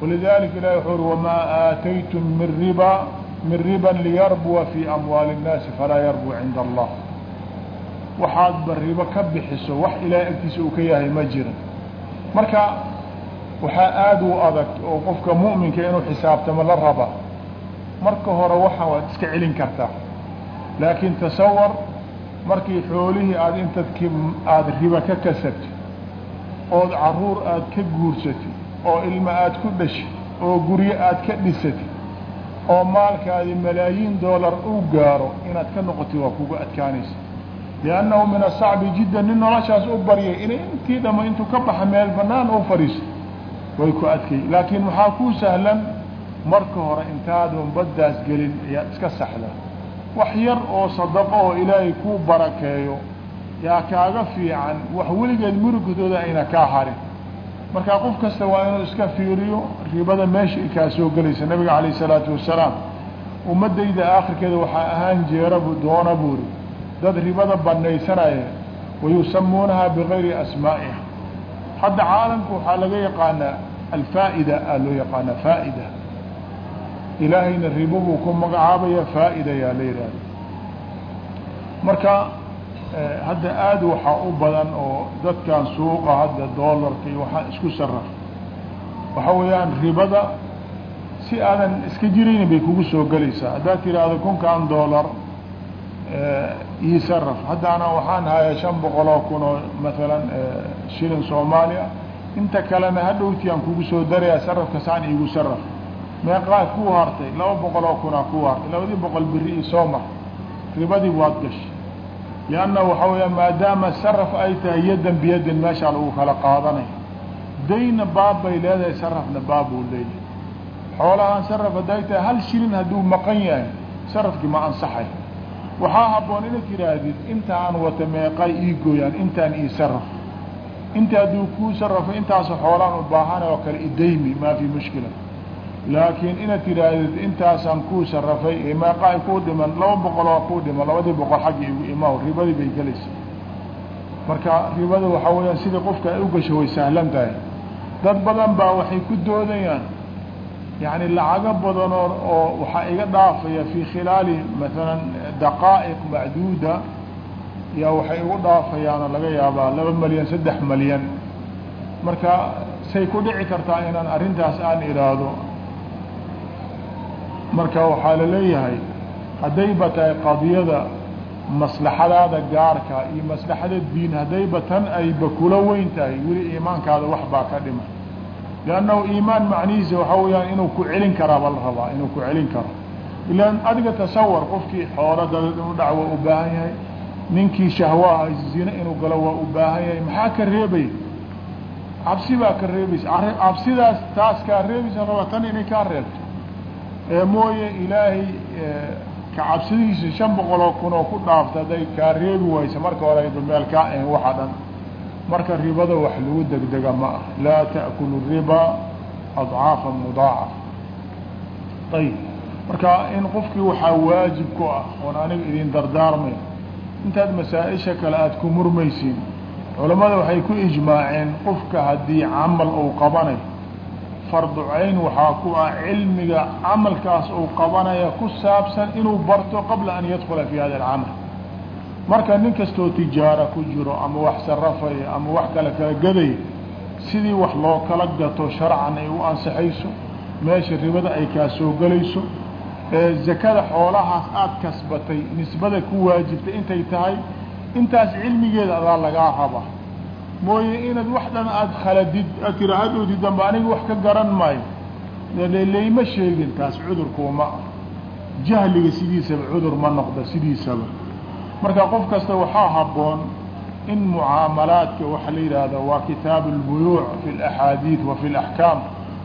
Speaker 1: walidalika ilahi wuxuu uri wamaa aataytum min riba min riban liyarbuwa fi amwaali الnaasi falaa yarbu cinda allah waxaadba ribo ka bixiso wax ilaahay agtiisa uu ka yahay ma jira marka waxaa aada u adag oo qofka mu'minka inuu xisaabtamo la raba marka hore waxa waad iska celin kartaa laakiin tasawar markii xoolihii aada intad k aada riba ka kasabtid ood carruur aada ka guursatid oo ilma aada ku dhashid oo guryo aada ka dhisatid oo maalkaadi malaayiin doolar uu gaaro inaad ka noqotid waa kugu adkaanaysa. Liannahu min asacbi jiddan nin noloshaas u baryay inay intii dhama intuu ka baxa meel banaan u fadhiiso way ku adkay laakiin waxaa kuu sahlan marka hore intaadan baddaas gelin ayaad iska saxdaa wax yar oo sadaqo oo ilaahay kuu barakeeyo yaa kaaga fiican wax weligeed murugdooda ayna kaa harin marka qof kasta waa inuu iska fiiriyo ribada meesha kaa soo gelaysa. Nabiga calayh isalaatu wasalaam ummadayda aakhirkeeda waxaa ahaan jeerabu doona buuri dad ribada banaysanaya wayusamuunaha bigayri asmaa'iha. Hadda caalamka waxaa laga yaqaanaa alfaa'ida aa loo yaqaanaa faa'ida. Ilaahayna ribo buu ku magacaabaya faa'ida yaa la yidhahda marka hadda aada waxaa u badan oo dadkan suuqa hadda doolarka iyo waxaa isku saraf waxa weeyaan ribada si aadan iska jiraynin bay kugu soo gelaysaa. Haddaad tiraahdo kunkan doolar ii saraf haddaana waxaan hayaa shan boqol oo kun oo maalan shilin soomaaliya. Inta kalena hadhowti aan kugu soo darayaa sarafka saan iigu saraf meeqaa kuu hartay laba boqol oo kunaa kuu hartay labadii boqol beri i soo mar. Ribadii waad gashay lianna waxa weeyaan maadaama saraf ay tahay yaddan biyadin meeshaa lagu kala qaadanay dayna baab bay leedahay sarafna baab buu leeyahay xoolahaan saraf hadday tahay hal shilin hadduu maqan yahay sarafkii ma ansaxay waxaa habboon inaad yidhaahdid inta aan wata meeqay ii gooyaan intaan ii saraf inta hadduu kuu sarafo intaasu xoolaan u baahan oo kale idaymi maa fi mushkila laakiin inaad tidhaahdid intaasaan kuu sarafay ee meeqaay kuu dhiman laba boqol oo kuu dhiman labadii boqol xagga igu imaw ribadii bay gelaysa marka ribada waxaa weeyaan sidii qofka ay u gasho way sahlan tahay. Dad badan baa waxay ku doodayaan yani lacago badan oo oo waxaa iga dhaafaya fi khilaali maalan daqaa'iq macduuda yaa waxay igu dhaafayaano laga yaabaa laba malyan saddex malyan. Marka say ku dhici kartaa inaan arrintaas aan idhaahdo marka waxaa la leeyahay haddayba tahay qadiyada maslaxadaada gaarka iyo maslaxada diin haddayba tan ayba kula weyn tahay weli iimaankaada wax baa ka dhima. Liannahu iimaan macnihiisa waxaa weeyaan inuu ku celin karaa ba la rabaa inuu ku celin karo. Ilaan adiga tasawar qofkii xoolo dadad inuu dhac waa u baahan yahay ninkii shahwaha zine inuu galo waa u baahan yahay maxaa ka reebay? Cabsi baa ka reebaysa cabsidaas taas kaa reebaysa raba tan inay kaa reebto ee mooye ilaahay ka cabsidiisa shan boqol oo kun oo ku dhaafta hadday kaa reebi waysa marka hore meel kaa ahin waxa dhan. Marka ribada wax lagu degdega ma ah laa ta'kulu riba adcaafa mudaacaf ayib marka in qofkii waxaa waajib ku ah oon aniga idin dardaarmay intaad masaa-isha kale aada ku murmaysiin culammada waxay ku ijmaaceen qofka haddii camal uu qabanayo fardu cayn waxaa ku ah cilmiga camalkaas uu qabanaya ku saabsan inuu barto qabla an yadkula fi hada alcamal marka nin kastoo tijaara ku jiro ama wax sarafaya ama wax kale kala gadaya sidii wax loo kala gato sharcan ay u ansaxayso meesha ribada ay kaa soo gelayso zakada xoolahaas aada kasbatay nisbada ku waajibtay intay tahay intaas cilmigeeda adaa lagaa raba mooye inaad wax dhan aada khaladid aad tiraahadoo didanba aniga wax ka garan maayo. Layma sheegin taas cudurkuuma ah jahliga sidiisaba cudur ma noqda sidiisaba. Marka qof kasta waxaa habboon in mucaamalaadka waxa la yidhaahda waa kitaabu lbuyuuc fi laxaadiid wa fi laxkaam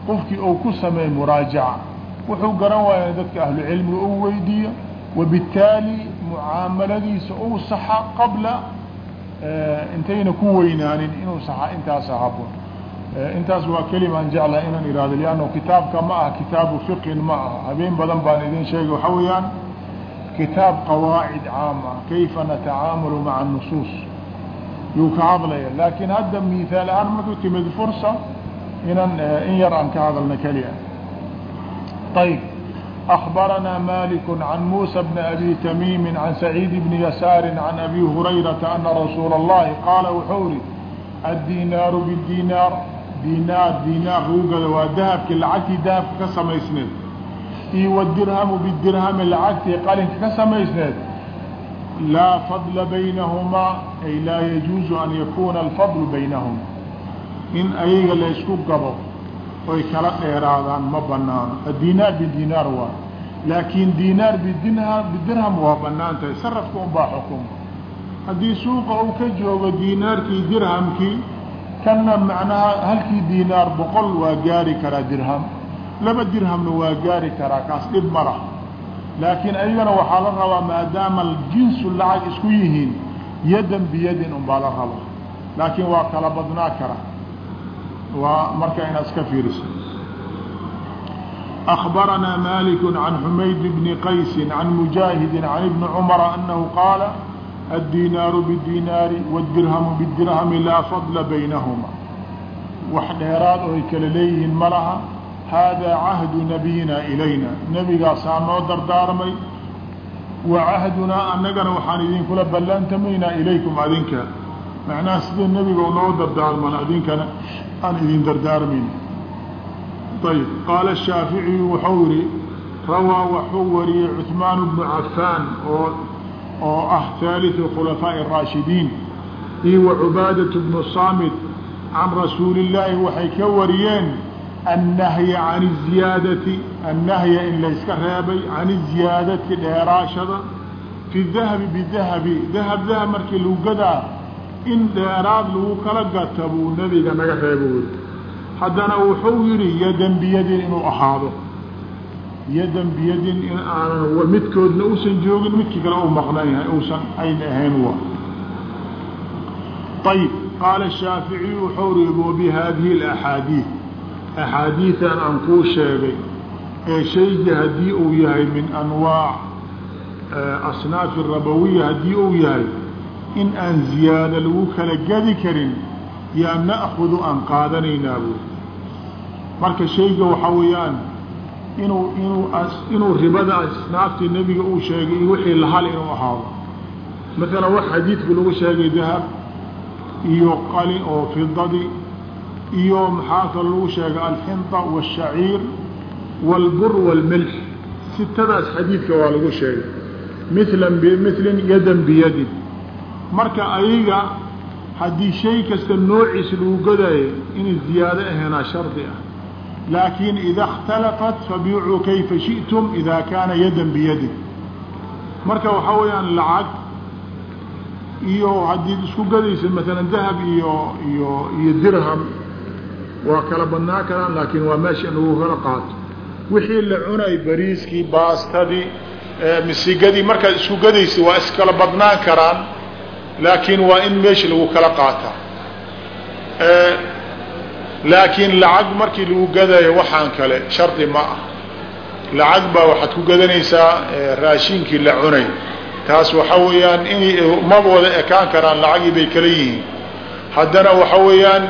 Speaker 1: qofkii ou ku sameey muraajaca. Wuxuu garan waaya dadka ahlu cilmiga u weydiiyo. Wabittaali mucaamaladiisa ou saxa qabla intayna ku weynaanin inuu saxa intaasa habon intaas waa kelimaan jecla inaan ihahdo lianno kitaabka ma aha kitaabu fiqin ma aha. Habeen badan baan idin sheegay waxaa weeyaan kitaab qawaacid caam ah kayfa natacaamalu maca nusuus? Yuu ka hadlaya. Laakiin hadda mihaal ahaan markuu timid fursa inaan in yar aan ka hadalna keliya. Ayb أخبرنا مالك عن موسى بن أبي تميم عن سعيد بن يسار عن أبي هريرة أن رسول الله قال وxuu ri الديناar بالديناar dيناar dيناar ruugada waa dahبki lacagtii dahبka ka samaysneed iyo والdirhم بالdirhم lacagtii qalinka ka samaysneed laa fضل بynهmaa ay laa يجuuز أن yakuna الفضل بynهma in ayaga laysku gabo oy kala dheeraadaan ma banaano adinaar bidinaar waa. Laakiin dinaar bidirham waa bannaan tahay sarafka un baa xukuma haddii suuqa uu ka joogo dinaarkii dirhamkii kanna macnaha halkii dinaar boqol waa gaari karaa dirham. Laba dirhamna waa gaari karaa kaas dhib ma laha. Laakiin ayagana waxaa la rabaa maadaama jinsu lacag isku yihiin yadan biyadin un baa la rabaa. Laakiin waa kala badnaa kara waa marka inaad iska fiiriso أخبرنا مالك عن حميد بن قيس عن مجاهد عن ابن عمر أنه قال الدينار بالدينار والدرهم بالدرهم لا فضل بينهما wax dheeraad oo ay kala leeyihiin ma laha haadaa cahdu nabiyina ilayna nebigaasaa noo dardaarmay wa cahdunaa annagana waxaan idinkula ballantamaynaa ilaykum adinka macnaha sida nebiga noo dardaarman adinkana aan idin dardaarmayn ayb qaala shaaficiyu wuxuu yihi rawaa waxuu wariyey cuثmaan bnu cafaan oo oo ah haaliثu khulafaaءi الraashidiin iyo wa cubaadaة bnu saamit can rasuuli اllaahi waxay ka wariyeen annahya can الziyaadati annahya in layska reebay can الziyaadati dheeraashada fi dahabi bidahabi dahab dahab markii lagu gadaa in dheeraad lagu kala gata buu nebiga naga reebo weri haddana wuxuu yidhi yadan biyadin inuu ahaado. Yadan biyadin in aanan midkoodna uusan joogin midkii kale u maqnan yahay uusan ayna ahayn wa. Ayib qaala shaaficiyu wuxuu ri wabihadihi اlaxaadiid axaadiidan aan kuu sheegay ee shaygii haddii uu yahay min anwaac asnaafi rabawiya haddii uu yahay in aan ziyaado lagu kala gadi karin yaa na'kudu aan qaadanaynaa buuri marka shayga waxaa weeyaan inuu inuu inuu ribada asnaaftii nebiga uu sheegay iyo wixii lahal inuu ahaado maalan wax xadiidku lagu sheegay dahab iyo qalin oo fidadi iyo maxaa kalo lagu sheegay alxinta waالshaciir wاlbur wاlmilx sitadaas xadiidka waa lagu sheegay mila bimilin yadan biyadin marka ayaga haddii shay kasta noociis lagu gadaayo inay ziyaado ahaynaa shardi ah. Laakiin ida اkhtalafat fabiicuu kayfa shiئtum ida kaana yadan biyadin marka waxaa weeyaan lacag iyo haddii isku gadaysa maalan dahab iyo iyo iyo dirham waa kala badnaa karaan laakiin waa meesha lagu kala qaato. Wixii la cunay bariiskii baastadii misigadii markaad isku gadaysa waa iskala badnaan karaan laakiin waa in meesha lagu kala qaataa laakiin lacag markii lagu gadayo waxaan kale shardi ma ah. Lacag baa waxaad ku gadanaysaa raashinkii la cunay. Taas waxa weeyaan inay maba wada ekaan karaan lacagii bay kala yihiin. Haddana waxa weeyaan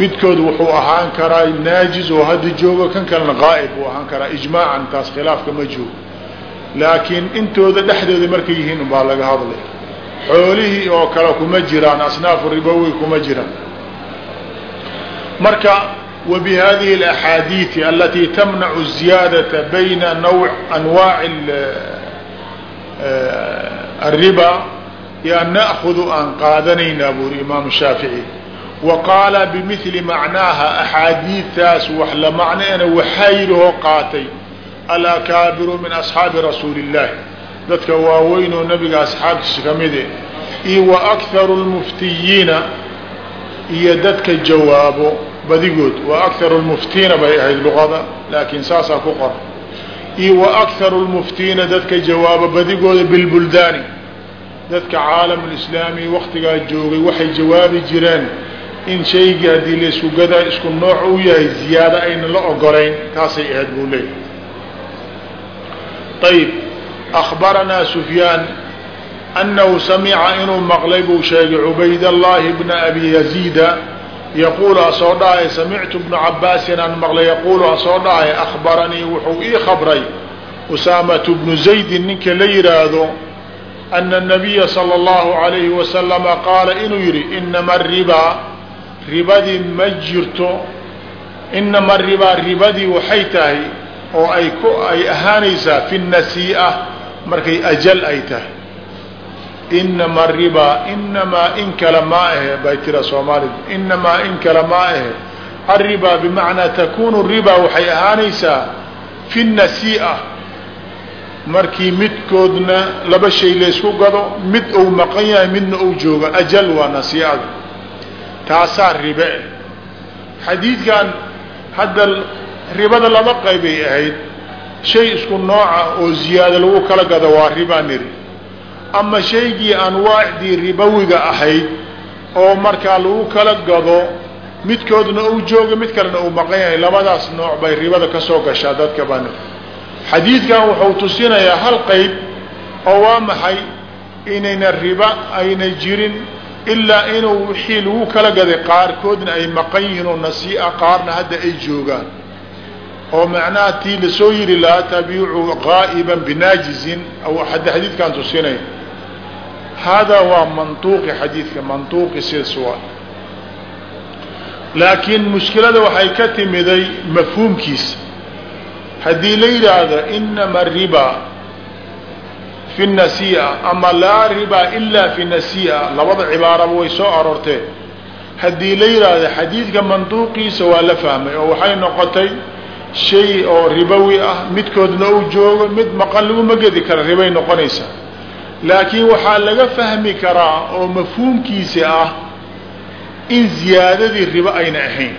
Speaker 1: midkood wuxuu ahaan karaa naajiz oo hadda joogo kan kalena qaa'ib uu ahaan karaa ijmaacan taas khilaafka ma joogo laakiin intooda dhexdooda markay yihiin baa laga hadlay xoolihii oo kale kuma jiraan asnaafu ribowi kuma jiraan marka وبhadiه الأxاadiiث اlatي تmنع الزiyaadaةa bayna نوع أnwaaع الرibا yaa نأخذ aan qaadanaynaa buri imaam الشhaafiعي وaqaala bmثli macnaaha أxaadiiثtaas wax la macneena waxayrahoo qaatay alأkaabiru min أصxaabi rasuuli الlahi dadka waaweyn oo nabiga asxaabtiisa kamide iyo wa akharu lmuftiyiina iyo dadka jawaabo badigood. Wa akharu lmuftiina bay ahayd luqada laakiin saasaa ku qor iyo wa akharu lmuftiina dadka jawaabo badigooda bilbuldaani dadka caalamulislaami waktigaa joogay waxay jawaabi jireen in shaygii haddii laysku gadaa isku nooc u yahay ziyaado ayna la ogolayn taasay ahayd buu leeyahy ayb akbaranaa sufyaan annahu samica inuu maqlay buu sheegay cubayd allahi bna abi yaziida yaquulu asoo dhahay samictu bnu cabaasin aan maqlay yaquulu asoo dhahay akhbaranii wuxuu ii khabray usaamatu bnu zaydin ninka la yidhaahdo ana nabiya sala allahu alayhi wasalama qaala inuu yidhi inama ribaa ribadii ma jirto inama ribaa ribadii waxay tahay oo ay ku ay ahaanaysaa fi nasii'a markay ajal ay tahay. Inama ribaa inamaa in kale maa ahe bay tira soomaalida inamaa in kale maa ahe. Alribaa bimacnaa takunu ribaa waxay ahaanaysaa fi nasii'a markii midkoodna laba shay laysku gado mid ou maqan yahay midna ou joogo ajal waa nasiicada taasaa ribe. Xadiidkan hadda ribada laba qaybay ahayd shay isku nooca oo ziyaado lagu kala gado waa ribaa niri. Ama shaygii anwaacdii ribowiga ahayd oo markaa lagu kala gado midkoodna uu joogo mid kalena uu maqan yahay labadaas nooc bay ribada ka soo gashaa dadka baa niri xadiidkan wuxuu tusinayaa hal qayb oo waa maxay inayna riba ayna jirin ilaa inuu wixii lagu kala gaday qaarkoodna ay maqan yihiin oo nasii'a qaarna hadda ay joogaan oo macnaha tii la soo yidhi laa tabiicu qaa'iban binaajizin hadda xadiidkan tusinaya haadaa waa mantuuqi xadiidka mantuuqi sidas laakiin mushkilada waxay ka timiday mafhuumkiisa haddii la yidhaahdo inama riba fi nasii'a ama laa riba ila fi nasii'a labada cibaaraba way soo aroorteen. Haddii la yidhaahdo xadiidka manduuqiisa waa la fahmay oo waxay noqotay shay oo ribowi ah midkoodna uu joogo mid maqan laguma gedi kara ribay noqonaysaa laakiin waxaa laga fahmi karaa oo mafhuumkiisa ah in ziyaadadii ribo ayna ahayn.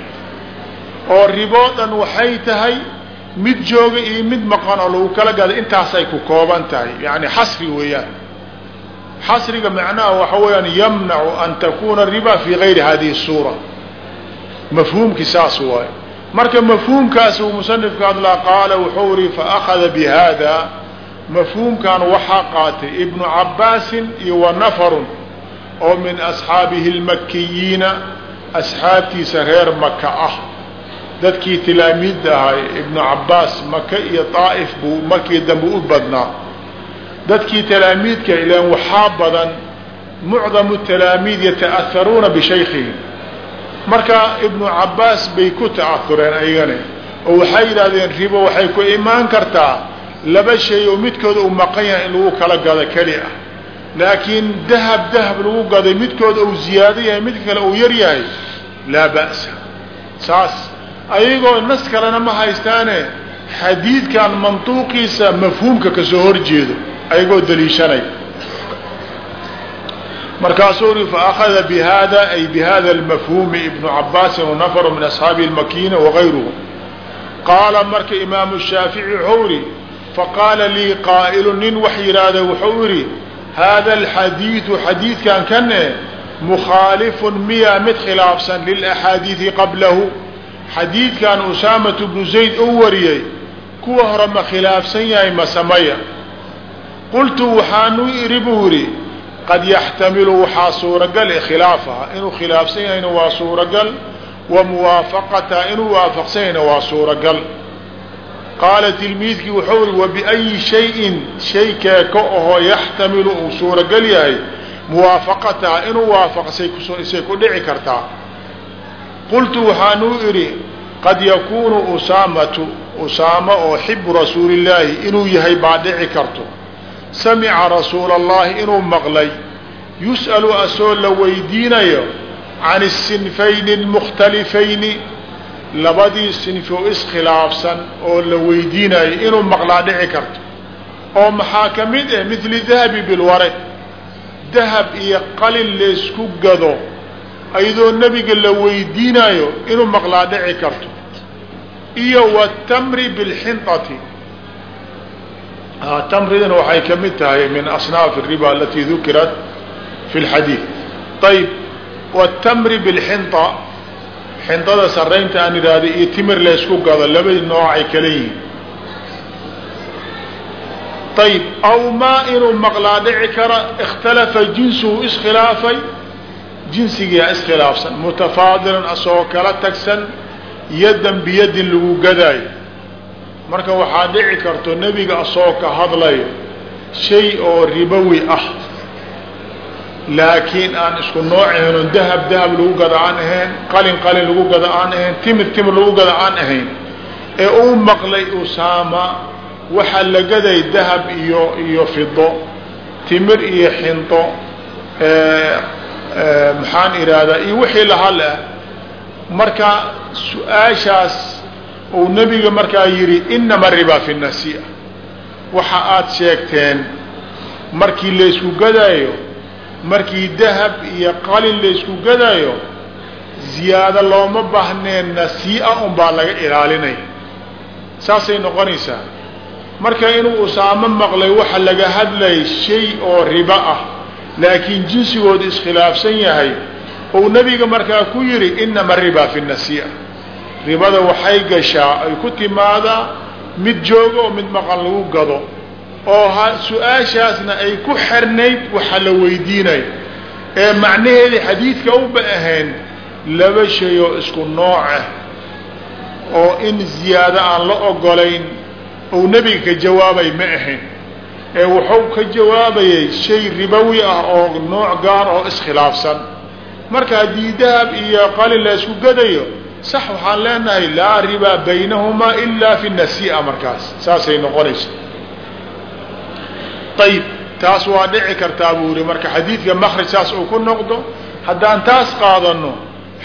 Speaker 1: Oo riboo dhan waxay tahay mid jooga iyo mid maqan oo lagu kala gada intaasay ku kooban tahay. Yani xasri weeyaan. Xasriga macnaha waxa weeyaan yamnacu an takuna riba fi gayri hadihi suura. Mafhuumkii saas waayo marka mafhuumkaas uu musanifka hadlaa qaala wuxuu iri faakada bihada mafhuumkan waxaa qaatay ibnu cabaasin iyo wa nafarun oo min asxaabihi lmakiyiina asxaabtiisa reer maka ah. Dadkii tilaamiidda ahay ibnu cabaas maka iyo daa'if buu markii dambe u badnaa. Dadkii talaamiidka ilaan waxaa badan mucdamu talaamiid yata'aharuuna bishaykhihi marka ibnu cabaas bay ku ta'ahureen ayagana oo waxay yidhahdeen ribo waxay ku imaan kartaa laba shay oo midkooda uu maqan yahay in lagu kala gado keli ah. Laakiin dahab dahab lagu gaday midkooda uu ziyaado yahay mid kale uu yar yahay laa ba'sa. Saas ayagoo nas kalena ma haystaane xadiidkan mantuuqiisa mafhuumka ka soo horjeedo ayagoo daliishanay markaasuu uri faأkhada bhada ay bhada اlmafhuumi ibnu cabaasin wanafru min asxaabi اlmakiina wagayruhu qaala marka imaamu shaafici wuxuu iri faqaala lii qaa'ilu nin wax yidhaahda wuxuu idhi hada alxadiidu xadiidkan kane mukhaalifun miya mid khilaafsan lilaxaadiidi qablahu xadiidkan usaamatu bnu zayd u wariyey kuwa hore ma khilaafsan yahay ma samaya qultu waxaanu iri buu yidhi qad yaxtamilu waxaa suuragal khilaafaha inuu khilaafsan yahayna waa suuragal wa muwaafaqataha inuu waafaqsan yahayna waa suuragal qaala tilmiidkii wuxuu iri wabiayi shayin shay keeko ahoo yaxtamilu uu suuragal yahay muwaafaqataha inuu waafaqsay isay ku dhici kartaa qultu waxaanuu idhi qad yakuunu usaamatu usaama oo xibu rasuulillaahi inuu yahay baa dhici karto samica rasuula allahi inuu maqlay yus'alu asoo la weydiinayo can isinfayni almukhtalifayni labadii sinfi oo iskhilaafsan oo la weydiinayo inuu maqlaa dhici karto oo maxaa ka mid ah midli dahabi bilware dahab iyo qalin laysku gado ayadoo nebiga la weydiinayo inuu maqlaa dhici karto iyo watamri bilxinطati tamridana waxay ka mid tahay min asnaaf الriba alati dukirat fi اlxadiid ayb wtamri bilxinطa xinطada saraynta aan idhaahda iyo timir laysku gado labadii nooc ay kala yihiin ayb aw maa inuu maqlaa dhici kara ikhtalafa jinsuhu iskhilaafay jinsigiia iskhilaafsan mutafaadilan asagoo kala tagsan yadan biyadin lagu gadaayo marka waxaa dhici karto nebiga asagoo ka hadlayo shay oo ribowi ah. Laakiin aan isku noocahayn oo dahab dahab lagu gada aan ahayn qalin qalin lagu gada aan ahayn timir timir lagu gada aan ahayn ee uu maqlay usaama waxaa la gaday dahab iyo iyo fido timir iyo xinto maxaan ihahdaa iyo wixii lahale ah marka su'aashaas uu nebiga markaa yidhi inama riba fi nasi'a waxa aad sheegteen markii laysku gadaayo markii dahab iyo qalin laysku gadaayo ziyaado looma baahneen nasii'a unbaa laga ilaalinaya. Saasay noqonaysaa. Marka inuu usaamo maqlay waxa laga hadlay shay oo ribo ah laakiin jinsigooda iskhilaafsan yahay. Ou nebiga markaa ku yidhi inama riba fi nasii'a ribada waxay gashaa ay ku timaadaa mid joogo oo mid maqan lagu gado oo su'aashaasna ay ku xirnayd waxa la weydiinayo ee macnaheedii xadiidka uba ahayn laba shay oo isku nooc ah oo in ziyaado aan la ogolayn ou nebiga ka jawaabay ma ahayn ee wuxuu ka jawaabayay shay ribowi ah oo nooc gaar oo iskhilaafsan marka haddii dahab iyo qalin la isku gadayo sax waxaan leenahay laa riba baynahumaa ilaa fi nasii'a markaas. Saasay noqonaysa ayib taas waa dhici kartaa buu yihi marka xadiidka makraj saas uu ku noqdo haddaan taas qaadano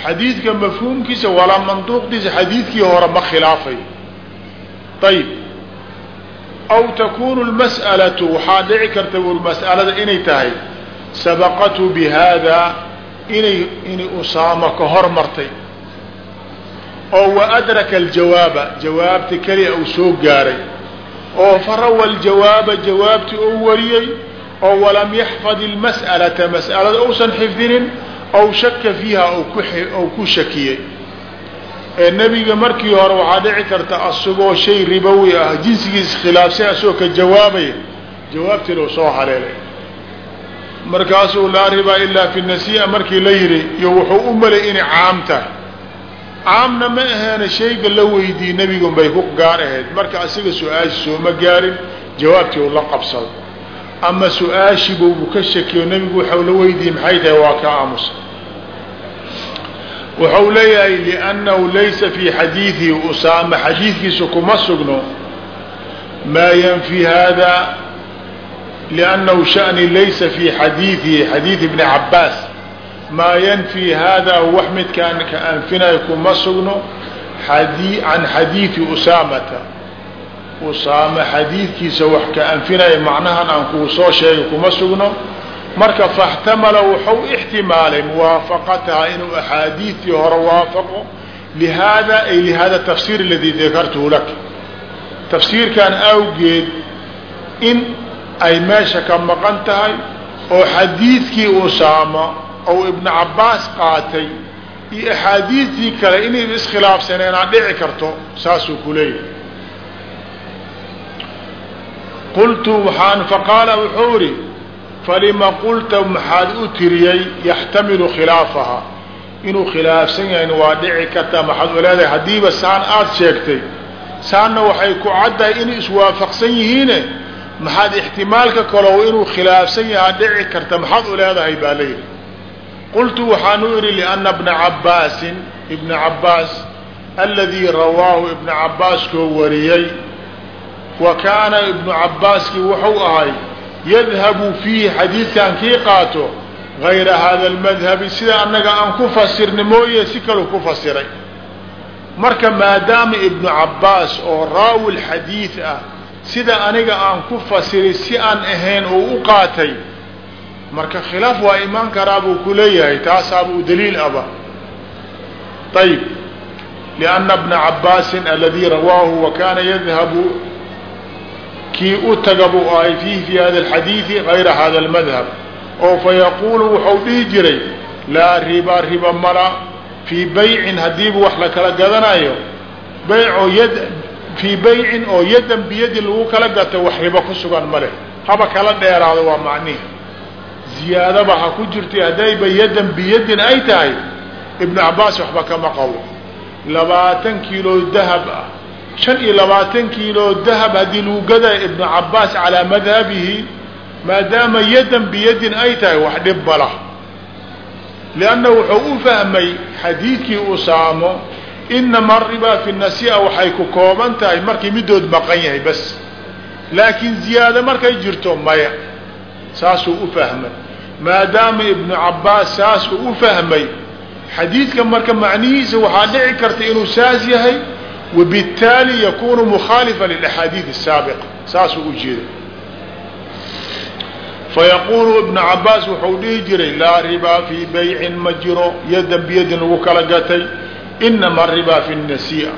Speaker 1: xadiidka mafhuumkiisa walaa manduuqdiisa xadiidkii hore ma khilaafay ayib aw takunu lmas'alatu waxaa dhici karta bui mas'alada inay tahay sabaqatu bi haada inay inay usaamo ka hormartay oo wa adraka aljawaaba jawaabta keliya uu soo gaaray. Oo farawa aljawaaba jawaabtii uu wariyey oo walam yaxfad ilmas'alata mas'alada uusan xifdinin aw shaka fiiha ou ku shakiyey. Ee nebiga markii hore waxaa dhici karta asagoo shay ribowi ah jinsigiis khilaafsan asagoo ka jawaabaya jawaabtiina u soo haleelay. Markaasuu laa ribaa ilaa fi nasii'a markii la yidhi iyo wuxuu u malay inay caam tahay caamna ma aheena shayga la weydiiyey nebigun bay ku gaar ahayd. Marka asiga su'aashi sooma gaarin jawaabtii uu la qabsado. Ama su'aashiibuu ka shakiyo nebigu waxau la weydiiyey maxay tahay? Waa ka aamusa wuxuu leeyahay liannahu laysa fii xadiidihi usaama. Xadiidkiisa kuma sugno maa yanfi hada liannahu shani laysa fii xadiidihi xadiid ibni cabaas maa yanfi hada wax midkaan ka anfinayo kuma sugno can xadiidi usaamata. Usaama xadiidkiisa wax ka anfinaya macnahan aan kuu soo sheegay kuma sugno. Marka faاxtamala wuxuu ixtimaalay muwaafaqataha inuu axaadiidtii hore waafaqo lihada ay lihada tafsir aladii dakartuhu lak. Tafsiirkan awgeed in ay meesha ka maqan tahay oo xadiidkii usaama ou ibnu cabaas qaatay iyo axaadiidtii kale inay iskhilaafsaneenaa dhici karto saasuu ku leeyahay. Qultu waxaan faqaala wuxuu idhi falima qulta maxaad u tiriyey yaxtamilu khilaafaha? Inuu khilaafsan yahayna waa dhici karta maxaad u leedahay? Haddiiba saan aada sheegtay saanna waxay ku caddahay inay iswaafaqsan yihiine maxaad ixtimaalka kaloo inuu khilaafsan yahaa dhici karta maxaad u leedahay? Baa layidhi qultu waxaan u idhi lianna bna cabbaasin ibna cabbaas aladii rawaahu ibna cabbaas koo wariyey wa kaana ibnu cabbaaskii wuxuu ahay yadhabu fiihi xadiidkan kii qaato gayra hada almadhabi sida annaga aan ku fasirna mooye si kaluu ku fasiray. Marka maadaama ibnu cabbaas oo raawi lxadiid ah sida aniga aan ku fasiray si aan ahayn oo u marka khilaaf waa imaan karaa buu ku leeyahay taasaaba u daliil aba ayb لأna بna cabaasin aladii rawaahu wa kaana yadhabu kii u taga buu ahay fiihi fi hada الxadiiثi غayra hada الmadhab oo fayaquulu wuxuu dhihi jiray laa riba riba mala fii baycin haddiiba wax la kala gadanayo baycoo yad fii baycin oo yadan biyadin lagu kala gato wax ribo ku sugan ma leh haba kala dheeraado waa macnihi ziyaadaba ha ku jirtay haddayba yadan biyadin ay tahay ibnu cabaas waxba kama qabo labaatan kiilo dahab ah shan iyo labaatan kiilo dahab haddii lagu gadaya ibnu cabaas calaa madhabihi maadaama yadan biyadin ay tahay wax dhib mala lianna wuxuu u fahmay xadiidkii usaamo inama aribaa fi nasia waxay ku kooban tahay markii midood maqan yahay bas. Laakiin ziyaado markay jirto maya saasuu u fahmay maadaama ibnu cabaas saasuu u fahmay xadiidka marka macnihiisa waxaa dhici karta inuu saas yahay wabittaali yakunu mukhaalifa lilaxaadiid asaabiqa saasuu u jeeda fayaquulu ibnu cabaas wuxuu dhihi jiray laa ribaa fii baycin ma jiro yadan biyadin lagu kala gatay inama aribaa fi nasii'a.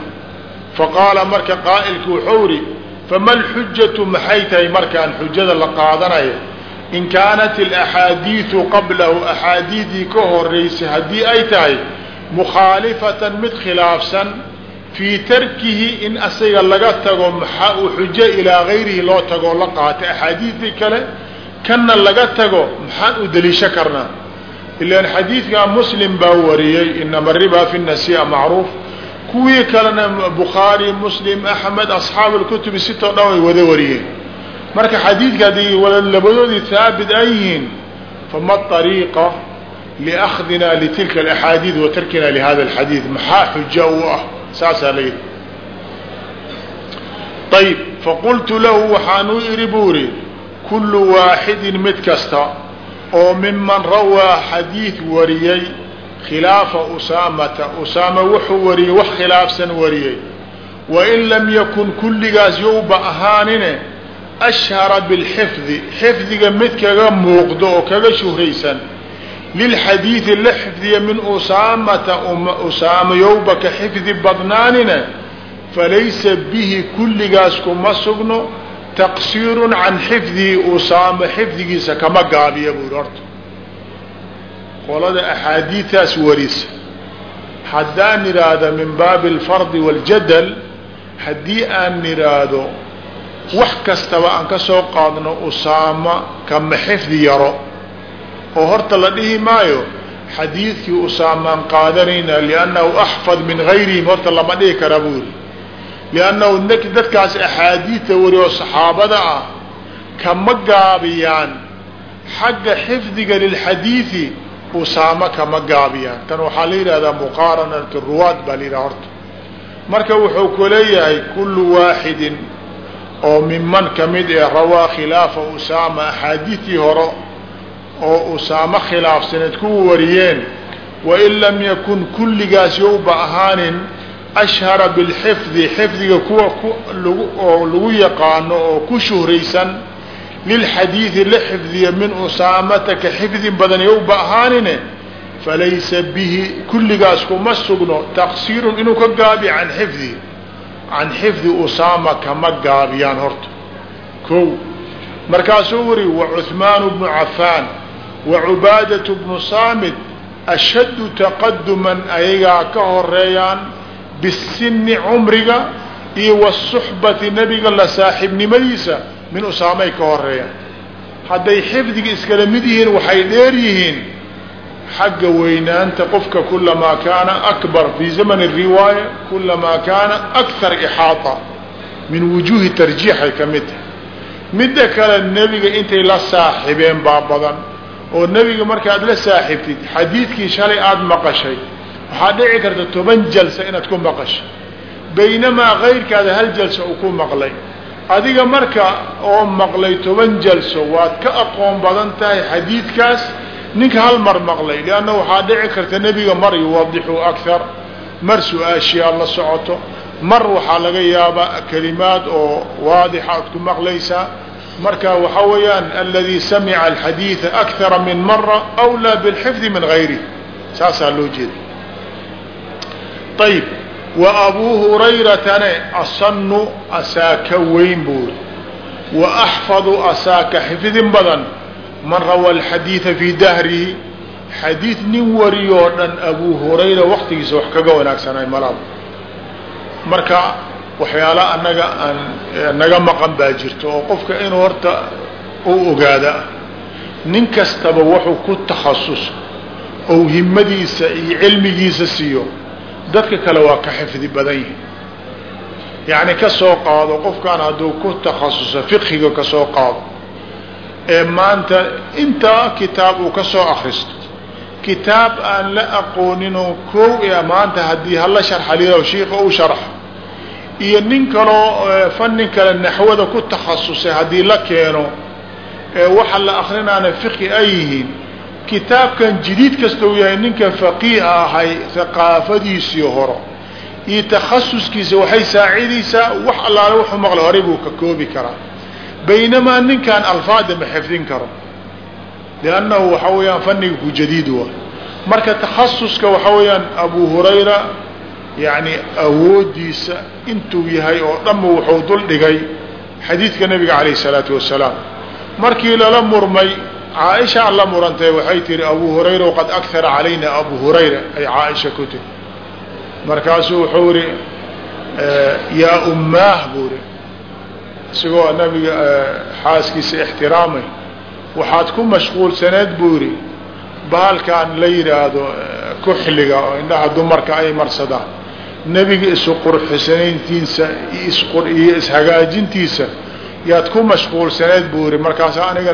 Speaker 1: Faqaala marka qaa'ilku wuxuu idhi fama alxujatu maxay tahay markaan xujada la qaadanayo in kaanat alaxaadiidu qablahu axaadiidii ka horeysay haddii ay tahay mukhaalifatan mid khilaafsan fii tarkihi in asaga laga tago maxaa uu xujo ilaa gayrihi loo tagoo la qaatay. Axaadiidii kale kanna laga tago maxaan u deliisho karnaa. Ilan xadiidkaa muslim baa wariyey inama ribaa fi nasiya macruuf. Kuwii kalena bukhaari muslim axmed asxaabu lkutubi sitoo dhan way wada wariyeen marka xadiidka haddii labadoodii haabit ay yihiin fama ariiqa liakhdina litilka alaxaadiid wa tarkina lihada alxadiid. Maxaa xuja u ah? Saasaa la yidhi. Ayib faqultu lahu waxaan u idhi buu ihi kullu waaxidin mid kasta oo miman rawaa xadiid wariyey khilaafa usaamata. Usaama wuxuu wariyey wax khilaafsan wariyey wain lam yakun kulligaas yowba ahaanine ashhara bilxifdi xifdiga mid kaga muuqdo oo kaga shuhraysan lilxadiidi la xifdiya min usaamata usaama yowba ka xifdi badnaanine falaysa bihi kulligaas kuma sugno taqsiirun can xifdihi usaama xifdigiisa kama gaabiya buuri horta. Qolada axaadiidaas warisa haddaan nidhaahdo min baabi alfardi waaljadal haddii aan nidhaahdo wax kastaba aan ka soo qaadno usaama kama xifdi yaro oo horta la dhihi maayo xadiidkii usaamaan qaadanaynaa liannahu axfad min gayrihim horta lama dhihi kara buuri. Liannahu dadkaas axaadiidta wari oo saxaabada ah kama gaabiyaan xagga xifdiga lilxadiidi usaamo kama gaabiyaan. Tan waxaa la yidhahdaa muqaaranat ruwaad baa la yidhaha horta. Marka wuxuu ku leeyahay kullu waaxidin oo miman ka mid ee rawaa khilaafa usaama. Axaadiidtii hore oo usaamo khilaafsaneed kuwa wariyeen wain lam yakun kulligaas yowba ahaanin ashhara bilxifdi xifdiga kuwa oo lagu yaqaano oo ku shuhraysan lilxadiidi la xifdiya min usaamata ka xifdin badan yowba ahaanine falaysa bihi kulligaas kuma sugno taqsiirun inuu ka gaabiyo can xifdi can xifdi usaama kama gaabiyaan horta. Ko markaasuu wuri wa cuhmaanu bnu cafaan wa cubaadatu bnu saamid ashaddu taqaduman ayagaa ka horeeyaan bisini cumriga iyo wasuxbati nebiga la saaxiibnimadiisa min usaamay ka horeeyaan hadday xifdiga iskala mid yihiin waxay dheer yihiin xagga weynaanta qofka kulamaa kaana akbar fii zamani riwaaya kulamaa kaana akthar ixaata min wujuuhi tarjiixay ka mid tahay. Midda kale nebiga intay la saaxibeen baa badan oo nebiga markaad la saaxibtid xadiidkii shalay aada maqashay waxaa dhici karta toban jalsa inaad ku maqashay. Baynamaa kayrkaada hal jalsa uu ku maqlay. Adiga marka oo maqlay toban jalso waad ka aqoon badan tahay xadiidkaas ninka hal mar maqlay lianna waxaa dhici karta nebiga mar yuwadixu akthar mar su'aashiyaa la socoto mar waxaa laga yaabaa kelimaad oo waadixa aad ku maqlaysaa marka waxaa weeyaan aladi samica alxadiida akara min mara awlaa bilxifdi min gayri saasaa loo jeeda. Ayib wa abuu hurayratane asanu asaa weyn buuri wa axfadu asaa xifdin badan man rawa alxadiida fii dahrihi xadiid nin wariyoo dhan abuu hurayra waktigiisa wax kaga wanaagsanay malaba marka waxyaala anaga aan naga maqan baa jirto oo qofka inuu horta u ogaada nin kastaba wuxuu ku takhasus ou himadiisa iyo cilmigiisa siiyo dadka kale waa ka xifdi badan yihi yacni ka soo qaado qofkan hadduu ku takhasuso fiqhiga ka soo qaado ee maanta intaa kitaab uu ka soo akristo kitaab aan la aqooninoo koow maanta haddii hala sharxaliyo shiika u sharxa iyo nin kaloo fannin kale naxwada ku takhasusay haddii la keeno waxa la akrinaana fiqi ay yihiin kitaabkan jadiid kasta uu yahay ninka faqiih ahay haqaafadiisii horo iyo takhasuskiisa waxay saacidaysaa wax allaale wuxuu maqla horay buu ka koobi karaa baynamaa ninkan alfaada ma xifdin karo. liannahu waxa weeyaan fanniga ku jadiid wa marka takhasuska waxa weeyaan abu hurayra yani awoodiisa intuu yahay oo dhanba wuxuu dul dhigay xadiidka nabiga calayh isalaatu wasalaam. Markii lala murmay caaisha la murantay waxay tihi abu hurayra qad akara calayna abu hurayra. Ay caaisha ku tiri markaasuu wuxuu ihi yaa ummaah buu ihi isagoo nabiga xaaskiisa ixtiraamay waxaad ku mashquulsaneed buu ihi bahalkan la yidhaahdo kuxliga oo indhaha dumarka ay marsadaan. Nebiga isu qurxisanayntiisa iyo ishagaajintiisa yaad ku mashquulsaneed buu ihi markaas aniga